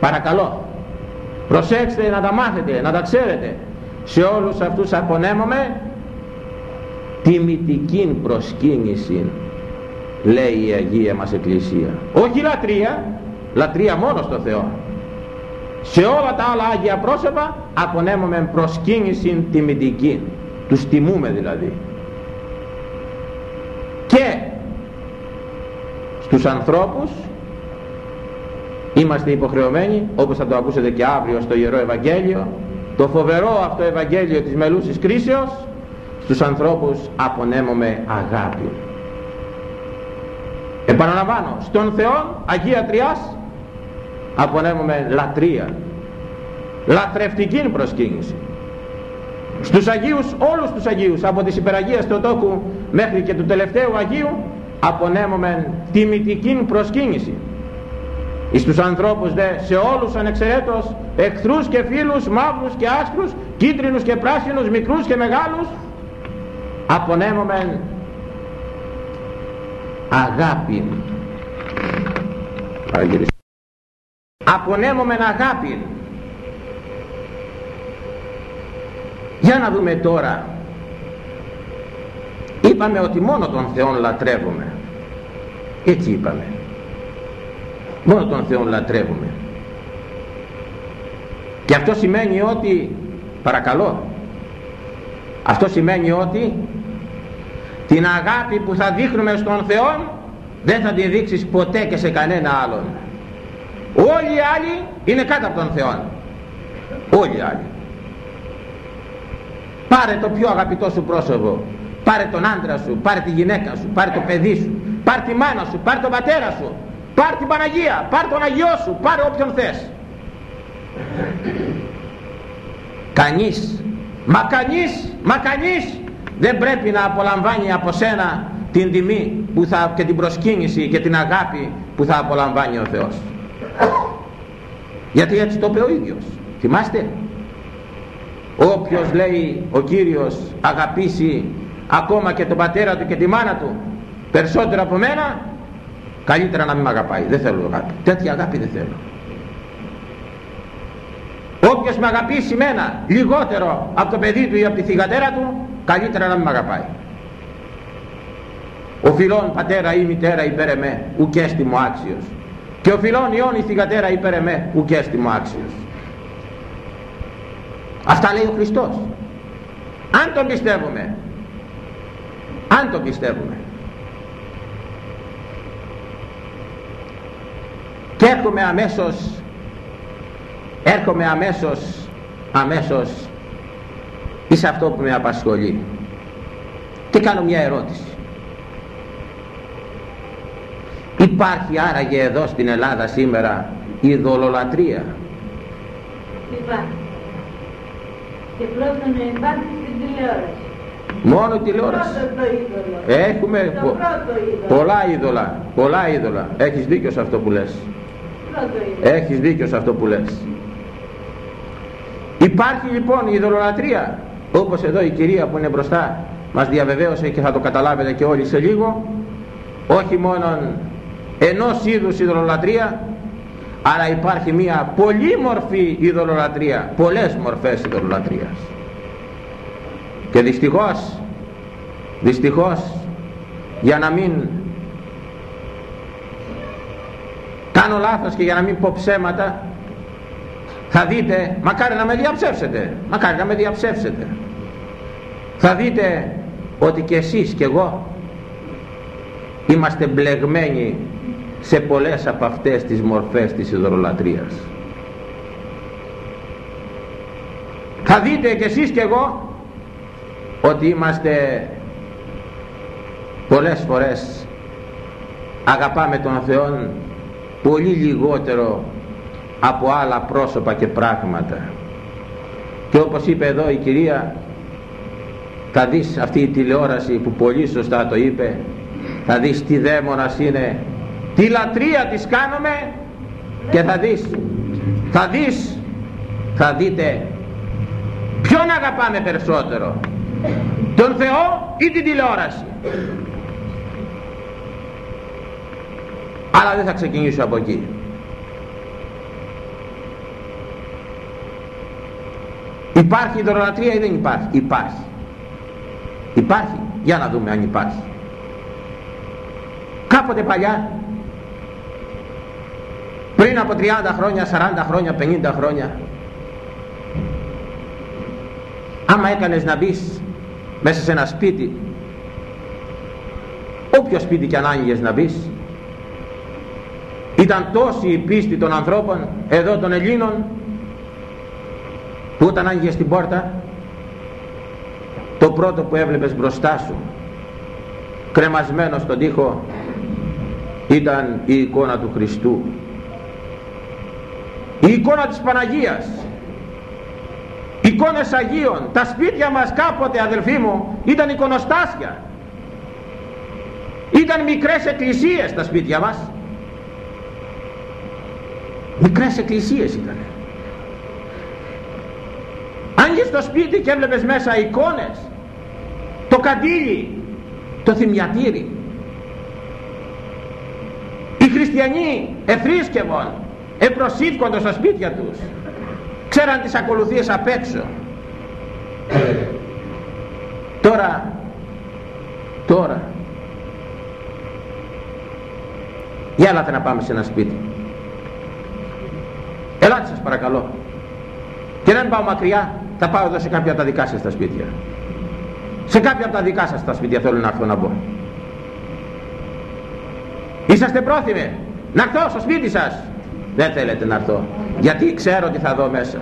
Παρακαλώ προσέξτε να τα μάθετε, να τα ξέρετε. Σε όλους αυτούς απονέμομαι τιμητική προσκύνηση λέει η Αγία μας Εκκλησία. Όχι λατρεία λατρεία μόνο στο Θεό σε όλα τα άλλα Άγια πρόσωπα απονέμουμε προσκύνηση τιμητική τους τιμούμε δηλαδή. Και στους ανθρώπους είμαστε υποχρεωμένοι όπως θα το ακούσετε και αύριο στο Ιερό Ευαγγέλιο το φοβερό αυτό Ευαγγέλιο της μελούσης κρίσεως στους ανθρώπους απονέμουμε αγάπη. Επαναλαμβάνω στον Θεό Αγία Τριάς απονέμουμε λατρεία. Λατρευτική προσκύνηση. Στους Αγίους όλους τους Αγίους από τις υπεραγίες του τόκου μέχρι και του τελευταίου Αγίου απονέμουμε τιμητική προσκύνηση. Εις τους ανθρώπους δε σε όλους ανεξαιρέτως εχθρούς και φίλους μαύρους και άσπρους κίτρινους και πράσινους μικρούς και μεγάλους απονέμουμε αγάπη απονέμουμε αγάπη για να δούμε τώρα. Είπαμε ότι μόνο τον Θεό λατρεύουμε. Έτσι είπαμε. Μόνο τον Θεό λατρεύουμε. Και αυτό σημαίνει ότι παρακαλώ αυτό σημαίνει ότι την αγάπη που θα δείχνουμε στον Θεό δεν θα τη δείξεις ποτέ και σε κανένα άλλον όλοι οι άλλοι είναι κάτω από τον Θεό όλοι οι άλλοι. Πάρε το πιο αγαπητό σου πρόσωπο. Πάρε τον άντρα σου, πάρε τη γυναίκα σου πάρε το παιδί σου, πάρε τη μάνα σου πάρε τον πατέρα σου, πάρε την Παναγία πάρε τον Αγιό σου, πάρε όποιον θες. Κανείς μα κανείς, μα κανείς δεν πρέπει να απολαμβάνει από σένα την τιμή που θα, και την προσκύνηση και την αγάπη που θα απολαμβάνει ο Θεός γιατί έτσι το είπε ο ίδιος. Θυμάστε; Όποιος λέει ο Κύριος αγαπήσει ακόμα και τον πατέρα του και τη μάνα του περισσότερο από μένα καλύτερα να μην με αγαπάει. Δεν θέλω αγάπη. Τέτοια αγάπη δεν θέλω. Όποιος με αγαπήσει μένα λιγότερο από το παιδί του ή από τη θυγατέρα του καλύτερα να μην με αγαπάει. Ο φιλόν πατέρα ή μητέρα υπέρ εμέ ουκέστη μου άξιος και ο φιλόν ιών η θυγατέρα υπέρ εμέ ουκέστη μου άξιος αυτά λέει ο Χριστός. Αν τον πιστεύουμε αν τον πιστεύουμε. Και έρχομαι αμέσως έρχομαι αμέσως αμέσως εις αυτό που με απασχολεί. Και κάνω μια ερώτηση υπάρχει άραγε εδώ στην Ελλάδα σήμερα ειδωλολατρία υπάρχει. Και πρώτον υπάρχει στην τηλεόραση. Μόνο τηλεόραση πρώτο το είδωλο. Έχουμε το πο- πρώτο είδωλο. πολλά είδωλα πολλά είδωλα. Έχεις δίκιο σε αυτό που λες. Πρώτο είδωλο. Έχεις δίκιο σε αυτό που λες. Υπάρχει λοιπόν η ειδωλολατρία όπως εδώ η κυρία που είναι μπροστά μας διαβεβαίωσε και θα το καταλάβετε και όλοι σε λίγο. Όχι μόνο ενός είδους ειδωλολατρία αλλά υπάρχει μια πολύμορφη ειδωλολατρία πολλές μορφές ειδωλολατρίας και δυστυχώς δυστυχώς για να μην κάνω λάθος και για να μην πω ψέματα θα δείτε μακάρι να με διαψεύσετε μακάρι να με διαψεύσετε. Θα δείτε ότι και εσείς και εγώ είμαστε μπλεγμένοι σε πολλές από αυτές τις μορφές της ιδωρολατρίας θα δείτε και εσείς και εγώ ότι είμαστε πολλές φορές αγαπάμε τον Θεό πολύ λιγότερο από άλλα πρόσωπα και πράγματα. Και όπως είπε εδώ η κυρία θα δεις αυτή η τηλεόραση που πολύ σωστά το είπε θα δεις τι δαίμονας είναι τι λατρεία της κάνουμε και θα δεις. Θα δεις. Θα δείτε. Ποιον αγαπάμε περισσότερο τον Θεό ή την τηλεόραση; Αλλά δεν θα ξεκινήσω από εκεί. Υπάρχει ιδωλολατρία ή δεν υπάρχει; Υπάρχει. Υπάρχει. Για να δούμε αν υπάρχει. Κάποτε παλιά πριν από 30 χρόνια, 40 χρόνια, 50 χρόνια άμα έκανες να μπεις μέσα σε ένα σπίτι όποιο σπίτι και αν άνοιγες να μπεις ήταν τόση η πίστη των ανθρώπων εδώ των Ελλήνων που όταν άνοιγες την πόρτα το πρώτο που έβλεπες μπροστά σου κρεμασμένος στον τοίχο ήταν η εικόνα του Χριστού η εικόνα της Παναγίας. Εικόνες Αγίων. Τα σπίτια μας κάποτε αδελφοί μου ήταν εικονοστάσια. Ήταν μικρές εκκλησίες τα σπίτια μας. Μικρές εκκλησίες ήταν. Αν στο σπίτι και έβλεπες μέσα εικόνες. Το καντήλι το θυμιατήρι. Οι χριστιανοί εθρίσκευαν επροσύφκονται στα σπίτια τους. Ξέραν τις ακολουθίες απ' έξω. Τώρα τώρα για έλατε να πάμε σε ένα σπίτι. Ελάτε σας παρακαλώ. Και δεν πάω μακριά θα πάω εδώ σε κάποια από τα δικά σας τα σπίτια. Σε κάποια από τα δικά σας τα σπίτια θέλω να έρθω να μπω. Είσαστε πρόθυμοι να έρθω στο σπίτι σας δεν θέλετε να έρθω. Γιατί ξέρω τι θα δω μέσα.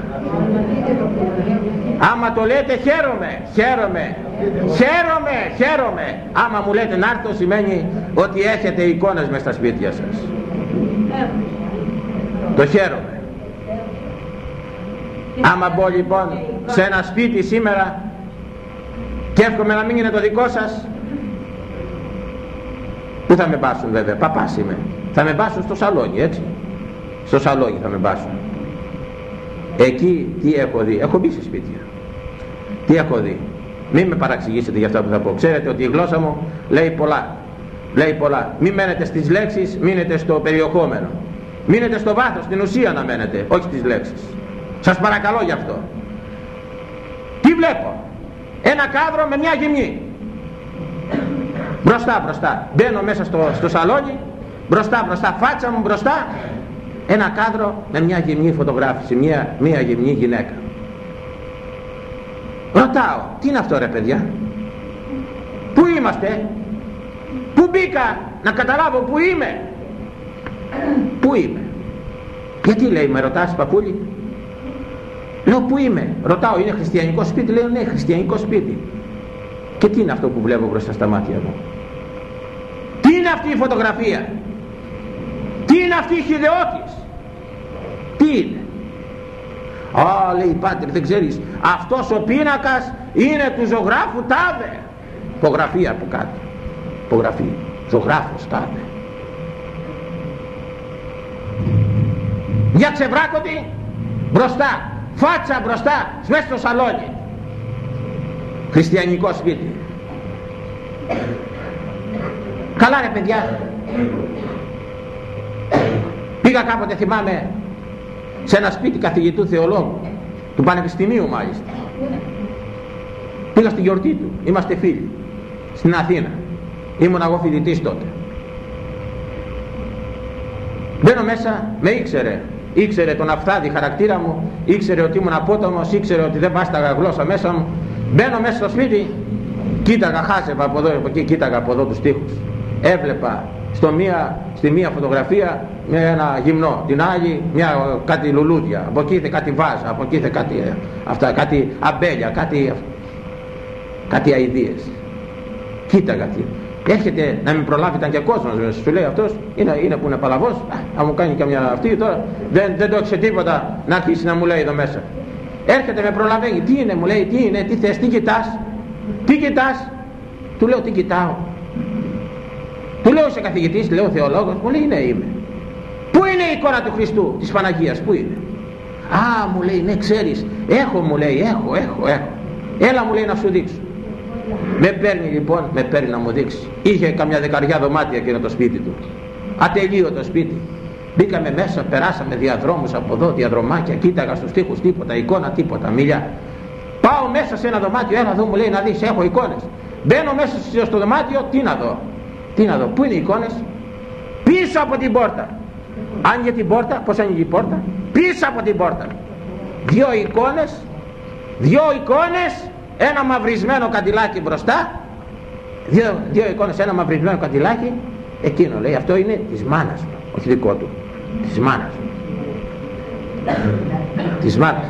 Άμα το λέτε χαίρομαι χαίρομαι χαίρομαι χαίρομαι. Άμα μου λέτε να έρθω σημαίνει ότι έχετε εικόνες μέσα στα σπίτια σας. Το χαίρομαι. Άμα μπω λοιπόν σε ένα σπίτι σήμερα και εύχομαι να μην είναι το δικό σας Πού θα με πάσουν βέβαια, παπάς είμαι. Θα με πάσουν στο σαλόνι έτσι. Στο σαλόνι θα με πάσουν. Εκεί τι έχω δει, έχω μπει σε σπίτια. Τι έχω δει; Μην με παραξηγήσετε για αυτά που θα πω. Ξέρετε ότι η γλώσσα μου λέει πολλά. Λέει πολλά. Μην μένετε στις λέξεις, μείνετε στο περιεχόμενο. Μείνετε στο βάθος, στην ουσία να μένετε, όχι στις λέξεις. Σας παρακαλώ γι' αυτό. Τι βλέπω; Ένα κάδρο με μια γυμνή. Μπροστά, μπροστά. Μπαίνω μέσα στο, στο σαλόνι, μπροστά, μπροστά, φάτσα μου μπροστά. Ένα κάδρο με μια γυμνή φωτογράφηση, μια, μια γυμνή γυναίκα. Ρωτάω, τι είναι αυτό ρε παιδιά; Πού είμαστε, πού μπήκα, να καταλάβω πού είμαι. Πού είμαι; Γιατί λέει με ρωτάς παππούλη; Λέω πού είμαι; Ρωτάω είναι χριστιανικό σπίτι; Λέω ναι χριστιανικό σπίτι. Και τι είναι αυτό που βλέπω μπροστά στα μάτια μου; Τι είναι αυτή η φωτογραφία; Τι είναι αυτή η χειδεότης. Τι είναι. Α, λέει πάτερ, δεν ξέρεις, αυτός ο πίνακας είναι του ζωγράφου τάδε. Υπογραφή από κάτω. Υπογραφή. Ζωγράφος τάδε. Μια ξεβράκωτη μπροστά, φάτσα μπροστά, μέσα στο σαλόνι. Χριστιανικό σπίτι. Καλά ρε παιδιά. Πήγα κάποτε θυμάμαι σε ένα σπίτι καθηγητού θεολόγου του Πανεπιστημίου μάλιστα. Πήγα στη γιορτή του. Είμαστε φίλοι. Στην Αθήνα. Ήμουν εγώ φοιτητής τότε. Μπαίνω μέσα, με ήξερε. Ήξερε τον αφθάδη χαρακτήρα μου, ήξερε ότι ήμουν απότομος, ήξερε ότι δεν βάσταγα γλώσσα μέσα μου. Μπαίνω μέσα στο σπίτι, κοίταγα, χάσευα από εδώ, από εκεί, κοίταγα από εδώ τους τοίχους. Έβλεπα στο μία, στη μία φωτογραφία με ένα γυμνό, την άλλη μια, κάτι λουλούδια, από εκεί κάτι βάζα, από εκεί κάτι, ε, αυτά, κάτι αμπέλια, κάτι, κάτι αηδίες. Κοίταγα τι. Έρχεται να μην προλάβει, ήταν και κόσμος μέσα. Σου λέει αυτός, είναι, είναι που είναι παλαβός, να μου κάνει καμιά αυτή τώρα, δεν, δεν το έξε τίποτα να αρχίσει να μου λέει εδώ μέσα. Έρχεται με προλαβαίνει, τι είναι, μου λέει, τι είναι, τι θες, τι κοιτάς, τι κοιτάς. Του λέω, τι κοιτάω. Του λέω σε καθηγητής, λέω θεολόγος, μου λέει ναι είμαι. Πού είναι η εικόνα του Χριστού, της Παναγίας, πού είναι; Α, μου λέει, ναι ξέρεις, έχω μου λέει, έχω, έχω, έχω. Έλα μου λέει να σου δείξω. Με παίρνει λοιπόν, με παίρνει να μου δείξει. Είχε καμιά δεκαριά δωμάτια εκείνο το σπίτι του. Ατελείω το σπίτι. Μπήκαμε μέσα, περάσαμε διαδρόμους από εδώ, διαδρομάκια, κοίταγα στους τοίχους τίποτα, εικόνα τίποτα, μιλιά. Πάω μέσα σε ένα δωμάτιο, έλα εδώ μου λέει να δεις, έχω εικόνες. Μπαίνω μέσα στο δωμάτιο, τι να δω. Τι να δω, πού είναι οι εικόνες; Πίσω από την πόρτα. Άνοιγε την πόρτα, πώς άνοιγε η πόρτα; Πίσω από την πόρτα. Δυο εικόνες, δυο εικόνες, ένα μαυρισμένο καντιλάκι μπροστά. Δύο, δύο εικόνες, ένα μαυρισμένο καντιλάκι. Εκείνο λέει, αυτό είναι της μάνας μου, όχι δικό του. Της μάνας μου. της μάνας.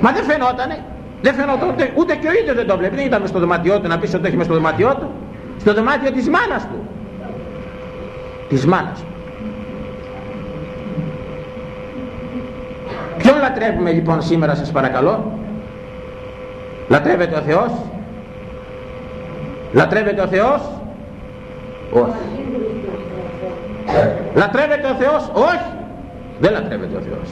Μα δεν φαινότανε. Δεν φαινόταν ούτε, ούτε και ο ίδιος δεν το βλέπει. Δεν ήταν στο δωμάτιό του να πεις ότι έχει μες στο δωμάτιό του στο δωμάτιο της μάνας του της μάνας του Ποιον λατρεύουμε λοιπόν σήμερα σας παρακαλώ; Λατρεύεται ο Θεός; Λατρεύεται ο Θεός; Όχι. Λατρεύεται ο Θεός; Όχι. Δεν λατρεύεται ο Θεός.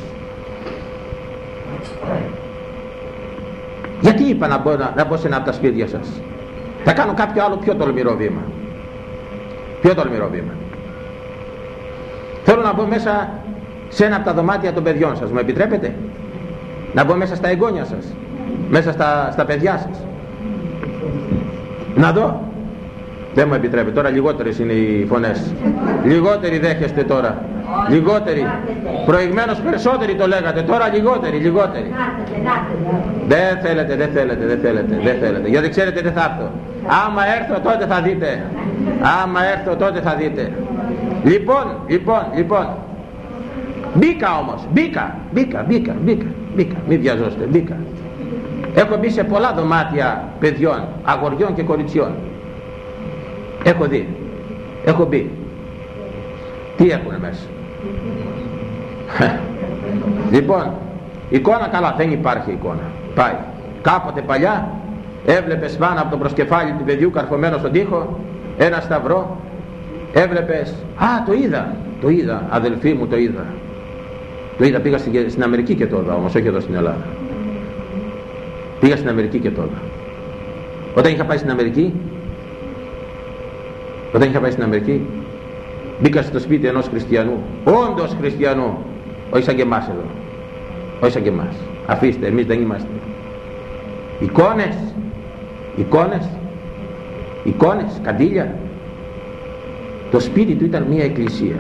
Γιατί είπα να μπω, να μπω σε ένα από τα σπίτια σας; Θα κάνω κάποιο άλλο πιο τολμηρό βήμα. Πιο τολμηρό βήμα. Θέλω να μπω μέσα σε ένα από τα δωμάτια των παιδιών σας. Μου επιτρέπετε; Να μπω μέσα στα εγγόνια σας. Μέσα στα, στα παιδιά σας. Να δω. Δεν μου επιτρέπετε. Τώρα λιγότερες είναι οι φωνές. Λιγότεροι δέχεστε τώρα. Λιγότεροι. Προηγμένως περισσότεροι το λέγατε. Τώρα λιγότεροι, λιγότεροι. Δεν θέλετε, δεν θέλετε, δεν θέλετε, δεν θέλετε. Γιατί ξέρετε δεν θα έρθω. Άμα έρθω τότε θα δείτε. Άμα έρθω τότε θα δείτε. Λοιπόν, λοιπόν, λοιπόν. Μπήκα όμως, μπήκα, μπήκα, μπήκα, μπήκα, μπήκα. Μην βιαζόστε, μπήκα. Έχω μπει σε πολλά δωμάτια παιδιών, αγοριών και κοριτσιών. Έχω δει. Έχω μπει. Τι έχουν μέσα; λοιπόν, εικόνα καλά, δεν υπάρχει εικόνα. Πάει. Κάποτε παλιά έβλεπες πάνω από το προσκεφάλι του παιδιού καρφωμένο στον τοίχο ένα σταυρό. Έβλεπες α το είδα το είδα αδελφοί μου το είδα το είδα πήγα στην, στην Αμερική και το είδα όμως όχι εδώ στην Ελλάδα. Πήγα στην Αμερική και το είδα. Όταν είχα πάει στην Αμερική όταν είχα πάει στην Αμερική μπήκα στο σπίτι ενός χριστιανού όντως χριστιανού όχι σαν και εμάς εδώ όχι σαν και εμάς. Αφήστε εμείς δεν είμαστε. Εικόνες εικόνες. Εικόνες, καντήλια. Το σπίτι του ήταν μια εκκλησία.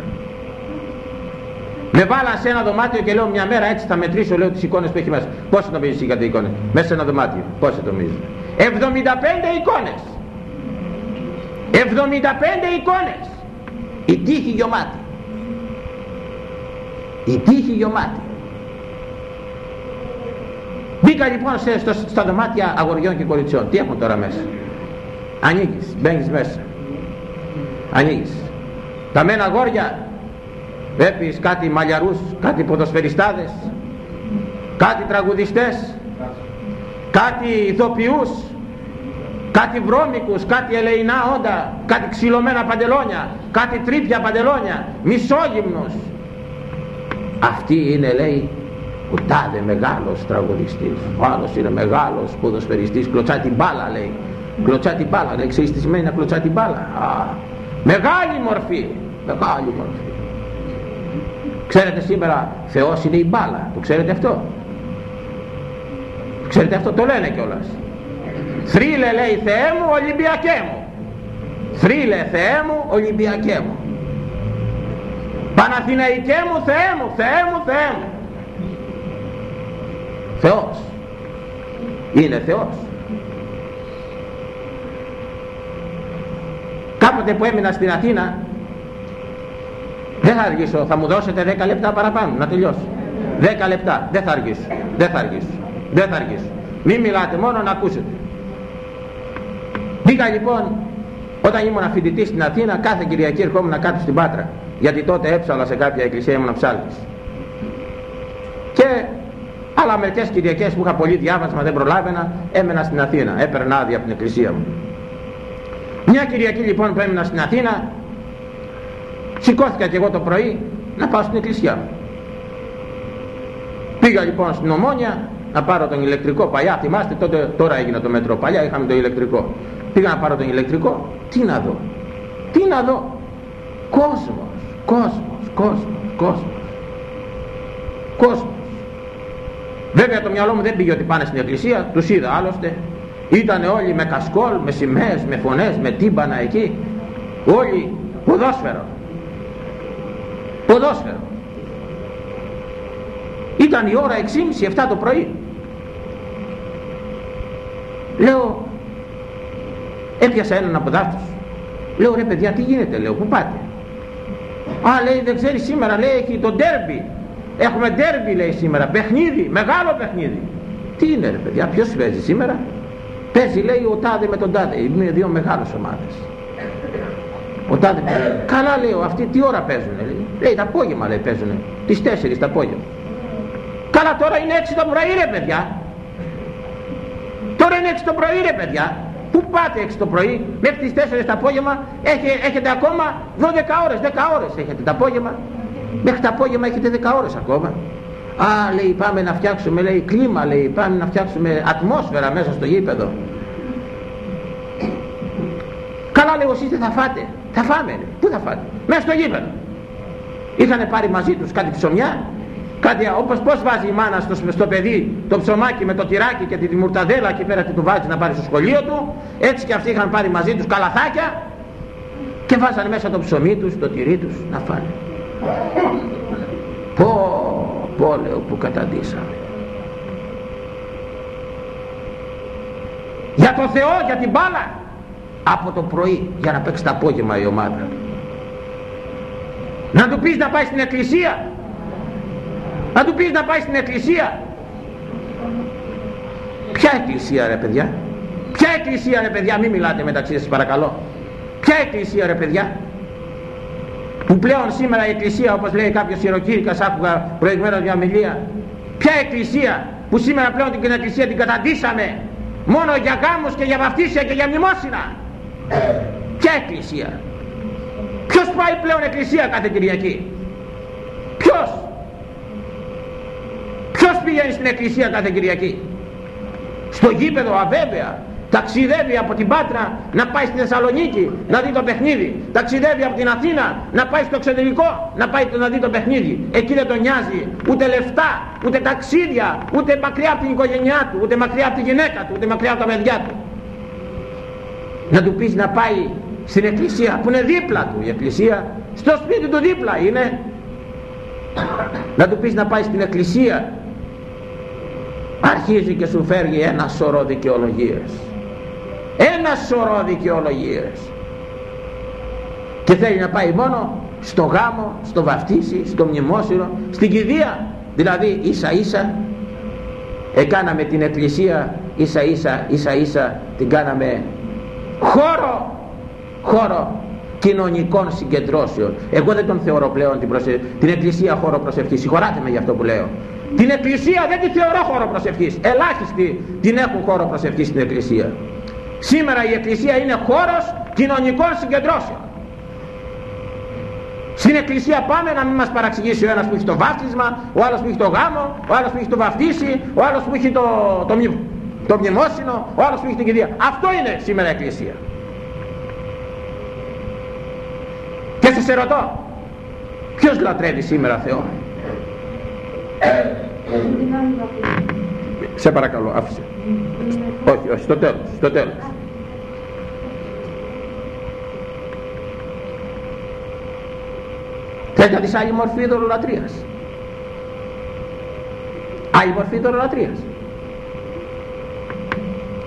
Με βάλαν σε ένα δωμάτιο και λέω μια μέρα έτσι θα μετρήσω λέω τις εικόνες που έχει μέσα πόσες νομίζεις είχατε εικόνες; Μέσα σε ένα δωμάτιο. Πόσες νομίζεις 75 εικόνες. 75 εικόνες. Η τύχη γεμάτη η τύχη γεμάτη Μπήκα λοιπόν σε, στο, στα δωμάτια αγοριών και κοριτσιών. Τι έχουν τώρα μέσα; Ανοίγεις, μπαίνεις μέσα. Ανοίγεις. Τα μένα αγόρια βλέπεις κάτι μαλλιαρούς, κάτι ποδοσφαιριστάδες, κάτι τραγουδιστές, κάτι ηθοποιούς, κάτι βρώμικους, κάτι ελεηνά όντα, κάτι ξυλωμένα παντελόνια, κάτι τρίπια παντελόνια, μισόγυμνους. Αυτοί είναι λέει ο τάδε μεγάλος τραγουδιστής ο άλλος είναι μεγάλος ποδοσφαιριστής κλωτσά την μπάλα λέει. Κλωτσά την μπάλα λέει ξέρεις τι σημαίνει να κλωτσά την μπάλα; Α, μεγάλη μορφή μεγάλη μορφή. Ξέρετε σήμερα Θεός είναι η μπάλα το ξέρετε αυτό; Ξέρετε αυτό το λένε κιόλας. Θρύλε λέει Θεέ μου Ολυμπιακέ μου. Θρύλε Θεέ μου Ολυμπιακέ μου. Παναθηναϊκέ μου Θεέ μου Θεέ μου Θεέ μου Θεός. Είναι Θεός. Κάποτε που έμεινα στην Αθήνα δεν θα αργήσω θα μου δώσετε 10 λεπτά παραπάνω να τελειώσω. 10 λεπτά δεν θα αργήσω δεν θα αργήσω δεν θα αργήσω. Μην μιλάτε μόνο να ακούσετε. Πήγα λοιπόν όταν ήμουν φοιτητή στην Αθήνα κάθε Κυριακή ερχόμουν κάτω στην Πάτρα γιατί τότε έψαλα σε κάποια εκκλησία ήμουν ψάλτης. Και αλλά μερικές Κυριακές που είχα πολύ διάβασμα δεν προλάβαινα, έμενα στην Αθήνα, έπαιρνα άδεια από την εκκλησία μου. Μια Κυριακή λοιπόν που έμενα στην Αθήνα, σηκώθηκα και εγώ το πρωί να πάω στην εκκλησία μου. Πήγα λοιπόν στην Ομόνια να πάρω τον ηλεκτρικό παλιά, θυμάστε τότε, τώρα έγινε το μετρό, παλιά είχαμε το ηλεκτρικό. Πήγα να πάρω τον ηλεκτρικό, τι να δω, τι να δω, κόσμος, κόσμος, κόσμος, κόσμος, κόσμος. Βέβαια το μυαλό μου δεν πήγε ότι πάνε στην εκκλησία, τους είδα άλλωστε. Ήτανε όλοι με κασκόλ, με σημαίες, με φωνές, με τύμπανα εκεί. Όλοι ποδόσφαιρο. Ποδόσφαιρο. Ήταν η ώρα 6.30-7 το πρωί. Λέω, έπιασα έναν από δάφτους. Λέω ρε παιδιά τι γίνεται, λέω, πού πάτε; Α λέει δεν ξέρεις σήμερα, λέει έχει το ντέρμπι Έχουμε ντέρμπι λέει σήμερα, παιχνίδι, μεγάλο παιχνίδι. Τι είναι ρε παιδιά, ποιος παίζει σήμερα; Παίζει λέει ο Τάδε με τον Τάδε, είναι δύο μεγάλες ομάδες. Ο Τάδε, καλά λέω, αυτοί τι ώρα παίζουν, λέει. λέει τα απόγευμα λέει παίζουν, τις 4 τα απόγευμα. καλά τώρα είναι 6 το πρωί ρε παιδιά τώρα είναι 6 το πρωί ρε παιδιά Πού πάτε 6 το πρωί, μέχρι τις 4 το απόγευμα; Έχετε, έχετε ακόμα 12 ώρες, 10 ώρες έχετε το απόγευμα. Μέχρι το απόγευμα έχετε 10 ώρες ακόμα. Α, λέει, πάμε να φτιάξουμε, λέει, κλίμα, λέει, πάμε να φτιάξουμε ατμόσφαιρα μέσα στο γήπεδο. Καλά, λέει, εσείς δεν θα φάτε. Θα φάμε, λέει. Πού θα φάτε; Μέσα στο γήπεδο. Είχαν πάρει μαζί τους κάτι ψωμιά, κάτι όπως πώς βάζει η μάνα στο, στο παιδί το ψωμάκι με το τυράκι και τη μουρταδέλα και πέρα και του βάζει να πάρει στο σχολείο του, έτσι και αυτοί είχαν πάρει μαζί τους καλαθάκια και βάζανε μέσα το ψωμί τους, το τυρί τους να φάνε. Πω, πω λέω που καταντήσαμε. Για το Θεό, για την μπάλα, από το πρωί για να παίξει το απόγευμα η ομάδα. Να του πεις να πάει στην εκκλησία. Να του πεις να πάει στην εκκλησία. Ποια εκκλησία ρε παιδιά; Ποια εκκλησία ρε παιδιά; Μην μιλάτε μεταξύ σας παρακαλώ. Ποια εκκλησία ρε παιδιά; Που πλέον σήμερα η εκκλησία όπως λέει κάποιος ιεροκήρυκας άκουγα προηγουμένως μια ομιλία ποια εκκλησία που σήμερα πλέον την εκκλησία την καταντήσαμε μόνο για γάμους και για βαφτίσια και για μνημόσυνα. Ποια εκκλησία; Ποιος πάει πλέον εκκλησία κάθε Κυριακή; Ποιος; Ποιος πηγαίνει στην εκκλησία κάθε Κυριακή; Στο γήπεδο αβέβαια ταξιδεύει από την Πάτρα να πάει στη Θεσσαλονίκη να δει το παιχνίδι. Ταξιδεύει από την Αθήνα να πάει στο εξωτερικό να πάει να δει το παιχνίδι. Εκεί δεν τον νοιάζει ούτε λεφτά ούτε ταξίδια ούτε μακριά από την οικογένειά του ούτε μακριά από τη γυναίκα του ούτε μακριά από τα παιδιά του. Να του πεις να πάει στην εκκλησία που είναι δίπλα του. Η εκκλησία στο σπίτι του δίπλα είναι. Να του πεις να πάει στην εκκλησία. Αρχίζει και σου φέρει ένα σωρό δικαιολογίες ένα σωρό δικαιολογίες. Και θέλει να πάει μόνο στο γάμο, στο βαφτίσι, στο μνημόσυνο, στην κηδεία. Δηλαδή ίσα ίσα εκάναμε την εκκλησία ίσα ίσα ίσα ίσα την κάναμε χώρο χώρο κοινωνικών συγκεντρώσεων. Εγώ δεν τον θεωρώ πλέον την, προσε... την εκκλησία χώρο προσευχής. Συγχωράτε με για αυτό που λέω. Την εκκλησία δεν τη θεωρώ χώρο προσευχής. Ελάχιστοι την έχουν χώρο προσευχής στην εκκλησία Σήμερα η Εκκλησία είναι χώρος κοινωνικών συγκεντρώσεων. Στην Εκκλησία πάμε να μην μας παραξηγήσει ο ένας που έχει το βάφτισμα, ο άλλος που έχει το γάμο, ο άλλος που έχει το βαφτίσι, ο άλλος που έχει το, το, το μνημόσυνο, ο άλλος που έχει την κηδεία. Αυτό είναι σήμερα η Εκκλησία. Και σας ερωτώ, ποιος λατρεύει σήμερα Θεό; Σε παρακαλώ, άφησε. Όχι, όχι, στο τέλος, στο τέλος. Θες να δεις άλλη μορφή ειδωλολατρίας. Άλλη μορφή ειδωλολατρίας.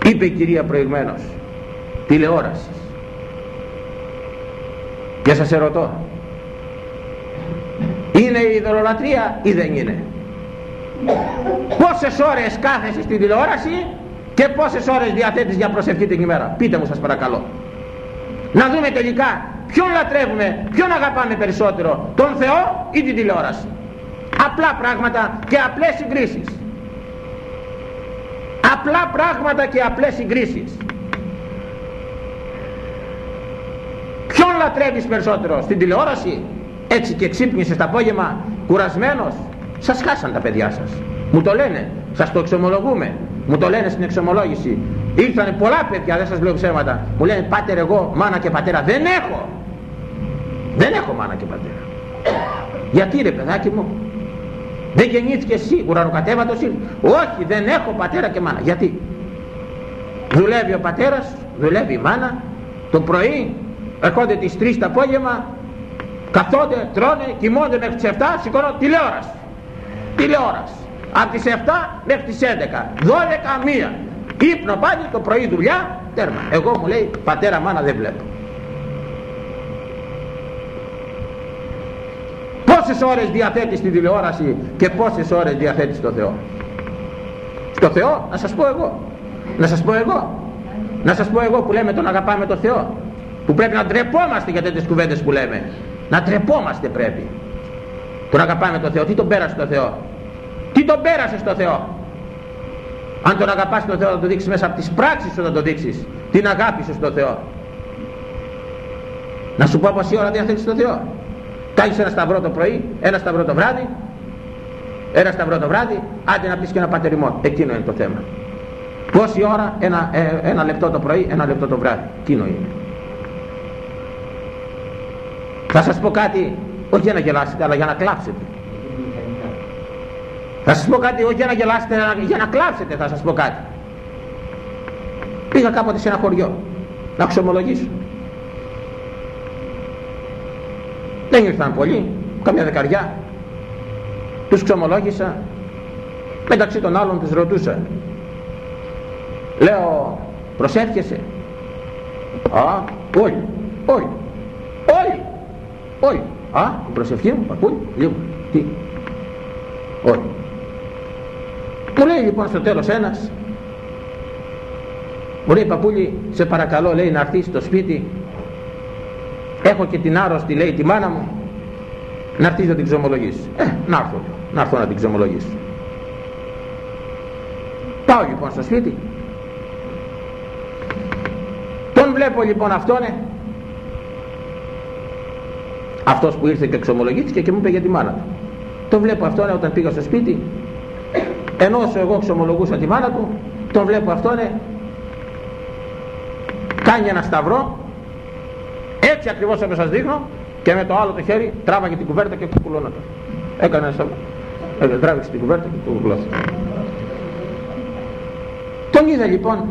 Είπε η κυρία προηγμένως, τηλεόρασης. Και σας ερωτώ, είναι η ειδωλολατρία ή δεν είναι; Πόσες ώρες κάθεσαι στην τηλεόραση και πόσες ώρες διαθέτεις για προσευχή την ημέρα; Πείτε μου σας παρακαλώ. Να δούμε τελικά ποιον λατρεύουμε, ποιον αγαπάμε περισσότερο, τον Θεό ή την τηλεόραση. Απλά πράγματα και απλές συγκρίσεις. Απλά πράγματα και απλές συγκρίσεις. Ποιον λατρεύεις περισσότερο, στην τηλεόραση, έτσι και ξύπνησες το απόγευμα κουρασμένος, σας χάσαν τα παιδιά σας. Μου το λένε, σας το εξομολογούμε. Μου το λένε στην εξομολόγηση. Ήρθανε πολλά παιδιά, δεν σας λέω ψέματα. Μου λένε πάτερ εγώ, μάνα και πατέρα. Δεν έχω. Δεν έχω μάνα και πατέρα. Γιατί ρε παιδάκι μου; Δεν γεννήθηκες εσύ, ουρανοκατέβατος είναι. Όχι, δεν έχω πατέρα και μάνα. Γιατί; Δουλεύει ο πατέρας, δουλεύει η μάνα. Το πρωί ερχόνται τις 3 το απόγευμα, καθόνται, τρώνε, κοιμώνται μέχρι τις 7, σηκώνω τηλεόραση. Τηλεόραση από τις 7 μέχρι τις 11 12 μία ύπνο πάλι το πρωί δουλειά τέρμα. Εγώ μου λέει πατέρα μάνα δεν βλέπω πόσες ώρες διαθέτεις τη τηλεόραση και πόσες ώρες διαθέτεις το Θεό; Στο Θεό να σας πω εγώ. Να σας πω εγώ. Να σας πω εγώ που λέμε τον αγαπάμε το Θεό που πρέπει να ντρεπόμαστε για τέτοιες κουβέντες που λέμε. Να ντρεπόμαστε πρέπει. Τον αγαπάμε το Θεό. Τι τον πέρασε το Θεό; Τι τον πέρασες στο Θεό; Αν τον αγαπάς τον Θεό θα το δείξεις μέσα από τις πράξεις σου θα το δείξεις. Την αγάπη σου στο Θεό. Να σου πω πόση ώρα διαθέτεις στο Θεό. Κάνεις ένα σταυρό το πρωί ένα σταυρό το βράδυ ένα σταυρό το βράδυ άντε να πεις και ένα πατεριμό εκείνο είναι το θέμα. Πόση ώρα ένα, ε, ένα λεπτό το πρωί ένα λεπτό το βράδυ. Εκείνο είναι. Θα σας πω κάτι όχι για να γελάσετε αλλά για να κλάψετε θα σας πω κάτι όχι για να γελάσετε αλλά για να κλάψετε θα σας πω κάτι. Πήγα κάποτε σε ένα χωριό να ξομολογήσω δεν ήρθαν πολλοί καμιά δεκαριά. Τους ξομολόγησα. Μεταξύ των άλλων τους ρωτούσα. Λέω προσεύχεσαι; Α όλοι όλοι όλοι όλοι α η προσευχή μου παππούλη λίγο τι; Όλοι μου λέει λοιπόν στο τέλος ένας μου λέει παππούλη σε παρακαλώ λέει να έρθεις στο σπίτι. Έχω και την άρρωστη λέει τη μάνα μου. Να έρθεις να την ξομολογήσεις ε να έρθω να έρθω να την ξομολογήσω πάω λοιπόν στο σπίτι. Τον βλέπω λοιπόν αυτόν ε. αυτός που ήρθε και ξομολογήθηκε και μου είπε για τη μάνα του. Τον βλέπω αυτόν ε, όταν πήγα στο σπίτι ενώ όσο εγώ ξομολογούσα τη μάνα του τον βλέπω αυτόν ε, κάνει ένα σταυρό έτσι ακριβώς όπως σας δείχνω και με το άλλο το χέρι τράβαγε την κουβέρτα και κουκουλώνατε έκανε ένα σταυρό ε, τράβηξε την κουβέρτα και κουκουλώθηκε τον είδα λοιπόν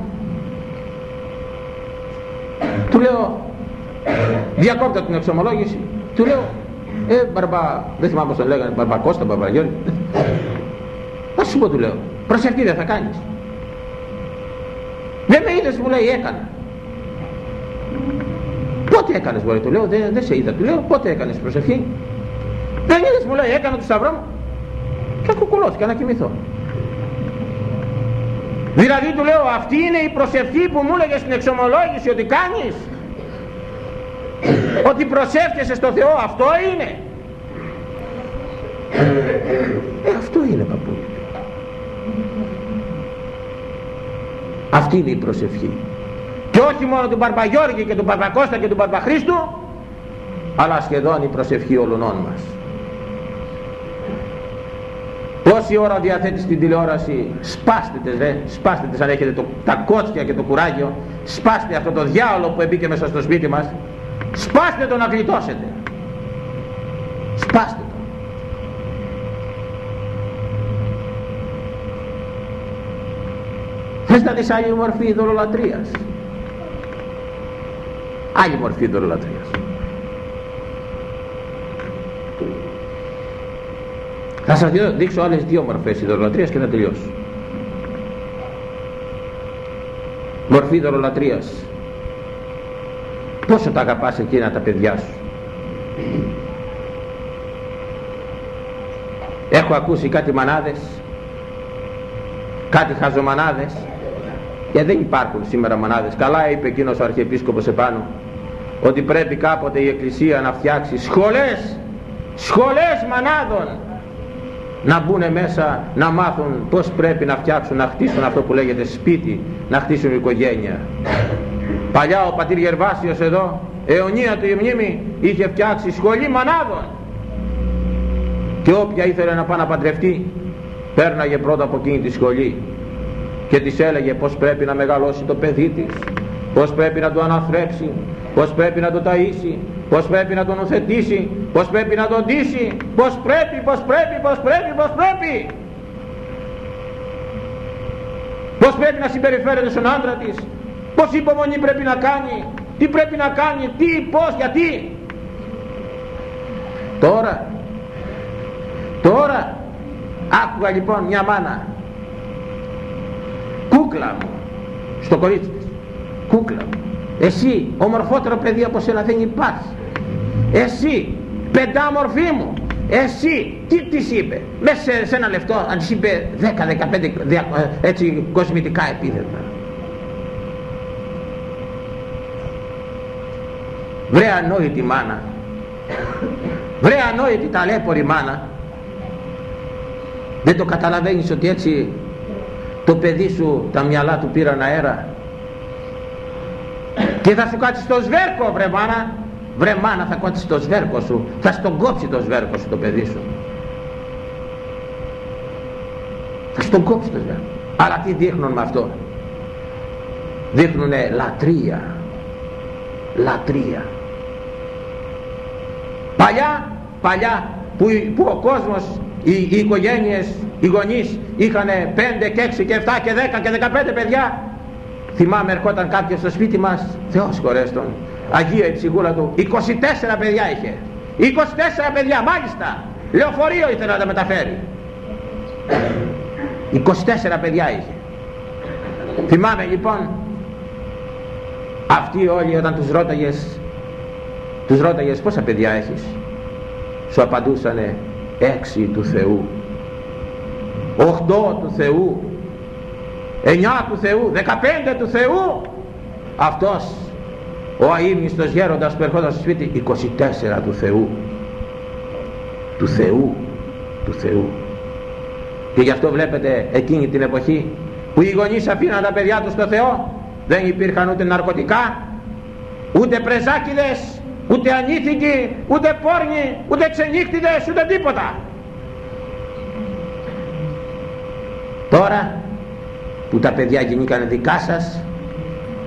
του λέω διακόπτα την εξομολόγηση του λέω ε μπαρμπα δεν θυμάμαι πως τον λέγανε μπαρμπα Κώστα μπαρμπα Γιώργη θα σου πω του λέω. Προσευχή δεν θα κάνεις. Δεν με είδες μου λέει έκανα. Πότε έκανες μπορεί του λέω δεν, δεν σε είδα του λέω. Πότε έκανες προσευχή. Δεν είδες μου λέει έκανα το σταυρό μου. Και κουκουλώθηκα να κοιμηθώ. Δηλαδή του λέω αυτή είναι η προσευχή που μου έλεγε στην εξομολόγηση ότι κάνεις. Ότι προσεύχεσαι στο Θεό αυτό είναι. Ε, αυτό είναι παππού αυτή είναι η προσευχή. Και όχι μόνο του Μπαρμπαγιώργη και του Μπαρμπακώστα και του Μπαρμπαχρίστου αλλά σχεδόν η προσευχή όλων μας. Πόση ώρα διαθέτεις την τηλεόραση, σπάστε τες ρε, σπάστε τες αν έχετε το, τα κότσια και το κουράγιο, σπάστε αυτό το διάολο που εμπήκε μέσα στο σπίτι μας, σπάστε το να γλιτώσετε. Σπάστε το. Θες να δεις άλλη μορφή δωρολατρίας. Άλλη μορφή δωρολατρίας. Θα σας δείξω άλλες δύο μορφές ειδωλολατρίας και θα τελειώσω. Μορφή ειδωλολατρίας. Πόσο τα αγαπάς εκείνα τα παιδιά σου. Έχω ακούσει κάτι μανάδες, κάτι χαζομανάδες και δεν υπάρχουν σήμερα μανάδες. Καλά είπε εκείνος ο Αρχιεπίσκοπος επάνω ότι πρέπει κάποτε η Εκκλησία να φτιάξει σχολές, σχολές μανάδων να μπουν μέσα να μάθουν πως πρέπει να φτιάξουν να χτίσουν αυτό που λέγεται σπίτι να χτίσουν οικογένεια. Παλιά ο πατήρ Γερβάσιος εδώ αιωνία του η μνήμη είχε φτιάξει σχολή μανάδων και όποια ήθελε να πάει να παντρευτεί πέρναγε πρώτα από εκείνη τη σχολή και της έλεγε πως πρέπει να μεγαλώσει το παιδί της πως πρέπει να το αναθρέψει πως πρέπει να το ταΐσει πως πρέπει να τον οθετήσει πως πρέπει να τον ντύσει πως πρέπει, πως πρέπει, πως πρέπει, πως πρέπει. Πως πρέπει να συμπεριφέρεται στον άντρα της πως υπομονή πρέπει να κάνει τι πρέπει να κάνει, τι, πως, γιατί. Τώρα τώρα άκουγα λοιπόν μια μάνα κούκλα μου. Στο κορίτσι της. Κούκλα μου. Εσύ ομορφότερο παιδί από σένα δεν υπάρχει. Εσύ πεντάμορφή μου. Εσύ τι της είπε. Μέσα σε, σε ένα λεπτό αν της είπε 10-15 ε, έτσι κοσμητικά επίθετα βρε ανόητη μάνα. Βρε ανόητη ταλέπορη μάνα. Δεν το καταλαβαίνεις ότι έτσι το παιδί σου τα μυαλά του πήραν αέρα. Και θα σου κάτσει στο σβέρκο βρε μάνα. Βρε μάνα θα κάτσει στο σβέρκο σου. Θα στον κόψει το σβέρκο σου το παιδί σου. Θα στον κόψει το σβέρκο. Αλλά τι δείχνουν με αυτό; Δείχνουν λατρεία. Λατρεία. Παλιά παλιά που, που ο κόσμος οι, οι οικογένειες οι γονείς είχαν 5 και 6 και 7 και 10 και 15 παιδιά. Θυμάμαι ερχόταν κάποιος στο σπίτι μας Θεός χωρέστον Αγία η ψυχούλα του 24 παιδιά είχε. 24 παιδιά μάλιστα. Λεωφορείο ήθελε να τα μεταφέρει. 24 παιδιά είχε. Θυμάμαι λοιπόν αυτοί όλοι όταν τους ρώταγες τους ρώταγες πόσα παιδιά έχεις; Σου απαντούσανε έξι του Θεού οχτώ του Θεού εννιά του Θεού δεκαπέντε του Θεού. Αυτός ο αείμνηστος γέροντας που ερχόταν στο σπίτι 24 του Θεού. Του Θεού του Θεού. Και γι' αυτό βλέπετε εκείνη την εποχή που οι γονείς αφήναν τα παιδιά τους στο Θεό. Δεν υπήρχαν ούτε ναρκωτικά ούτε πρεζάκιδες ούτε ανήθικοι ούτε πόρνοι ούτε ξενύχτιδες ούτε τίποτα τώρα που τα παιδιά γεννήκανε δικά σας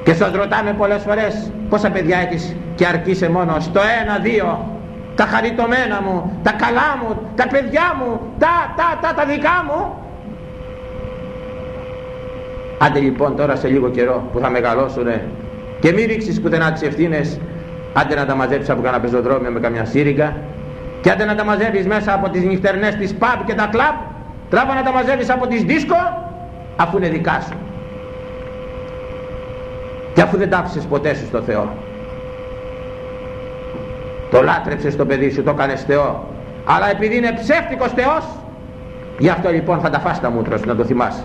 και σας ρωτάμε πολλές φορές πόσα παιδιά έχεις και αρκείσαι μόνος; Στο ένα δύο. Τα χαριτωμένα μου, τα καλά μου, τα παιδιά μου, τα, τα, τα, τα δικά μου. Άντε λοιπόν τώρα σε λίγο καιρό που θα μεγαλώσουνε και μη ρίξεις πουθενά τις ευθύνες. Άντε να τα μαζέψεις από κανένα πεζοδρόμιο με καμιά σύριγγα και άντε να τα μαζεύεις μέσα από τις νυχτερνές της pub και τα κλαμπ τράβα να τα μαζεύεις από τις δίσκο αφού είναι δικά σου. Και αφού δεν τα άφησες ποτέ σου στο Θεό. Το λάτρεψες το παιδί σου το έκανες Θεό. Αλλά επειδή είναι ψεύτικος Θεός γι' αυτό λοιπόν θα τα φας τα μούτρα σου να το θυμάσαι.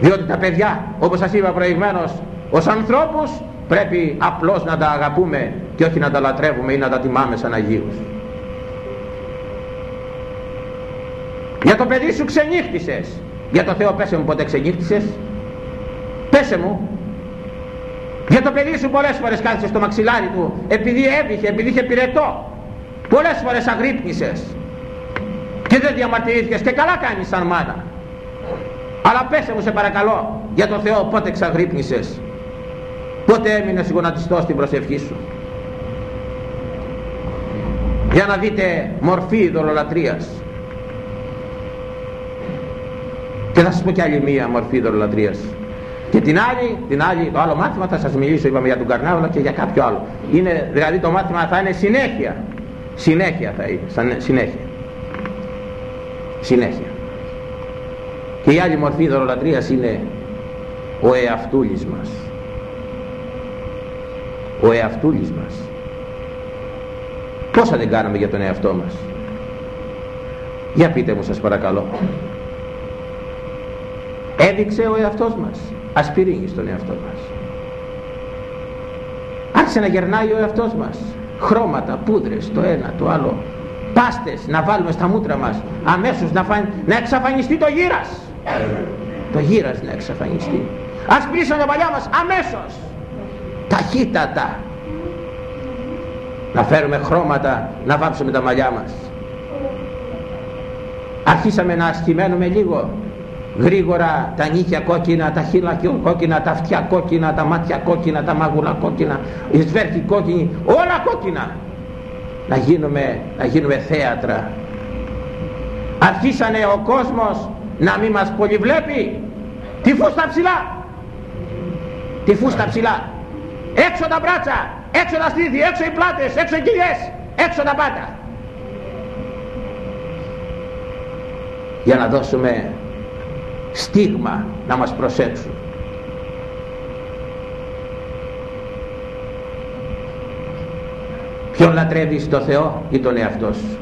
Διότι τα παιδιά όπως σας είπα προηγουμένως ως ανθρώπους πρέπει απλώς να τα αγαπούμε και όχι να τα λατρεύουμε ή να τα τιμάμε σαν Αγίους για το παιδί σου ξενύχτησες. Για το Θεό πέσε μου ποτέ ξενύχτησες. Πέσε μου. Για το παιδί σου πολλές φορές κάθισες στο μαξιλάρι του επειδή έβηχε, επειδή είχε πυρετό. Πολλές φορές αγρύπνησες. Και δεν διαμαρτυρήθηκες και καλά κάνεις σαν μάνα. Αλλά πέσε μου σε παρακαλώ για το Θεό πότε ξαγρύπνησες. Πότε έμεινες γονατιστός στην προσευχή σου. Για να δείτε μορφή ειδωλολατρίας και θα σας πω και άλλη μία μορφή ειδωλολατρίας και την άλλη, την άλλη, το άλλο μάθημα θα σας μιλήσω είπαμε για τον Καρνάβαλα και για κάποιο άλλο. Είναι, δηλαδή το μάθημα θα είναι συνέχεια. Συνέχεια θα είναι σαν, συνέχεια. Συνέχεια. Και η άλλη μορφή ειδωλολατρίας είναι ο εαυτούλης μας. Ο εαυτούλης μας. Πόσα δεν κάναμε για τον εαυτό μας; Για πείτε μου σας παρακαλώ έδειξε ο εαυτός μας. Ασπιρίνει στον εαυτό μας. Άρχισε να γερνάει ο εαυτός μας. Χρώματα, πούδρες, το ένα, το άλλο. Πάστες να βάλουμε στα μούτρα μας. Αμέσως να, φαν... να εξαφανιστεί το γύρας. Το γύρας να εξαφανιστεί. Ας τα παλιά μας αμέσως. Ταχύτατα. Να φέρουμε χρώματα να βάψουμε τα μαλλιά μας. Αρχίσαμε να ασκημένουμε λίγο γρήγορα τα νύχια κόκκινα, τα χείλα κόκκινα, τα αυτιά κόκκινα, τα μάτια κόκκινα, τα μάγουλα κόκκινα, η σβέρτη κόκκινη, όλα κόκκινα. Να γίνουμε, να γίνουμε θέατρα. Αρχίσανε ο κόσμος να μην μας πολυβλέπει. Τη φούστα ψηλά. Τη φούστα ψηλά. Έξω τα μπράτσα, έξω τα στήθη, έξω οι πλάτες, έξω οι κοιλιές, έξω τα πάντα. Για να δώσουμε στίγμα να μας προσέξουν. Ποιον λατρεύεις το Θεό ή τον εαυτό σου;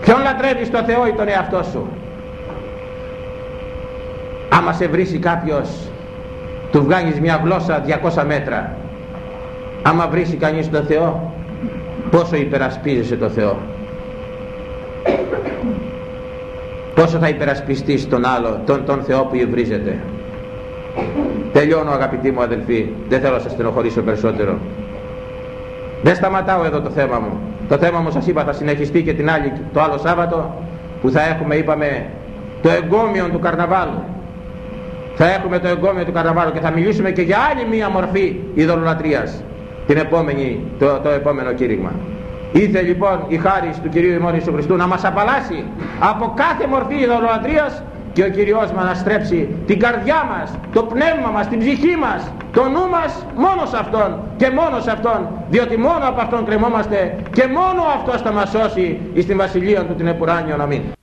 Ποιον λατρεύεις το Θεό ή τον εαυτό σου; Άμα σε βρίσει κάποιος του βγάλεις μια γλώσσα 200 μέτρα. Άμα βρίσει κανείς το Θεό πόσο υπερασπίζεσαι το Θεό; Τόσο θα υπερασπιστείς τον άλλο, τον, τον Θεό που υβρίζεται. Τελειώνω αγαπητοί μου αδελφοί, δεν θέλω να σας στενοχωρήσω περισσότερο. Δεν σταματάω εδώ το θέμα μου. Το θέμα μου σας είπα θα συνεχιστεί και την άλλη, το άλλο Σάββατο που θα έχουμε είπαμε το εγκόμιο του καρναβάλου. Θα έχουμε το εγκόμιο του καρναβάλου και θα μιλήσουμε και για άλλη μία μορφή ειδωλολατρίας την επόμενη, το, το επόμενο κήρυγμα. Ήθε λοιπόν η χάρη του Κυρίου ημών Ιησού Χριστού να μας απαλλάσει από κάθε μορφή ειδωλολατρίας και ο Κυριός μας να στρέψει την καρδιά μας, το πνεύμα μας, την ψυχή μας, το νου μας μόνο σε Αυτόν και μόνο σε Αυτόν διότι μόνο από Αυτόν κρεμόμαστε και μόνο Αυτός θα μας σώσει εις την Βασιλεία Του την Επουράνιον. Αμήν.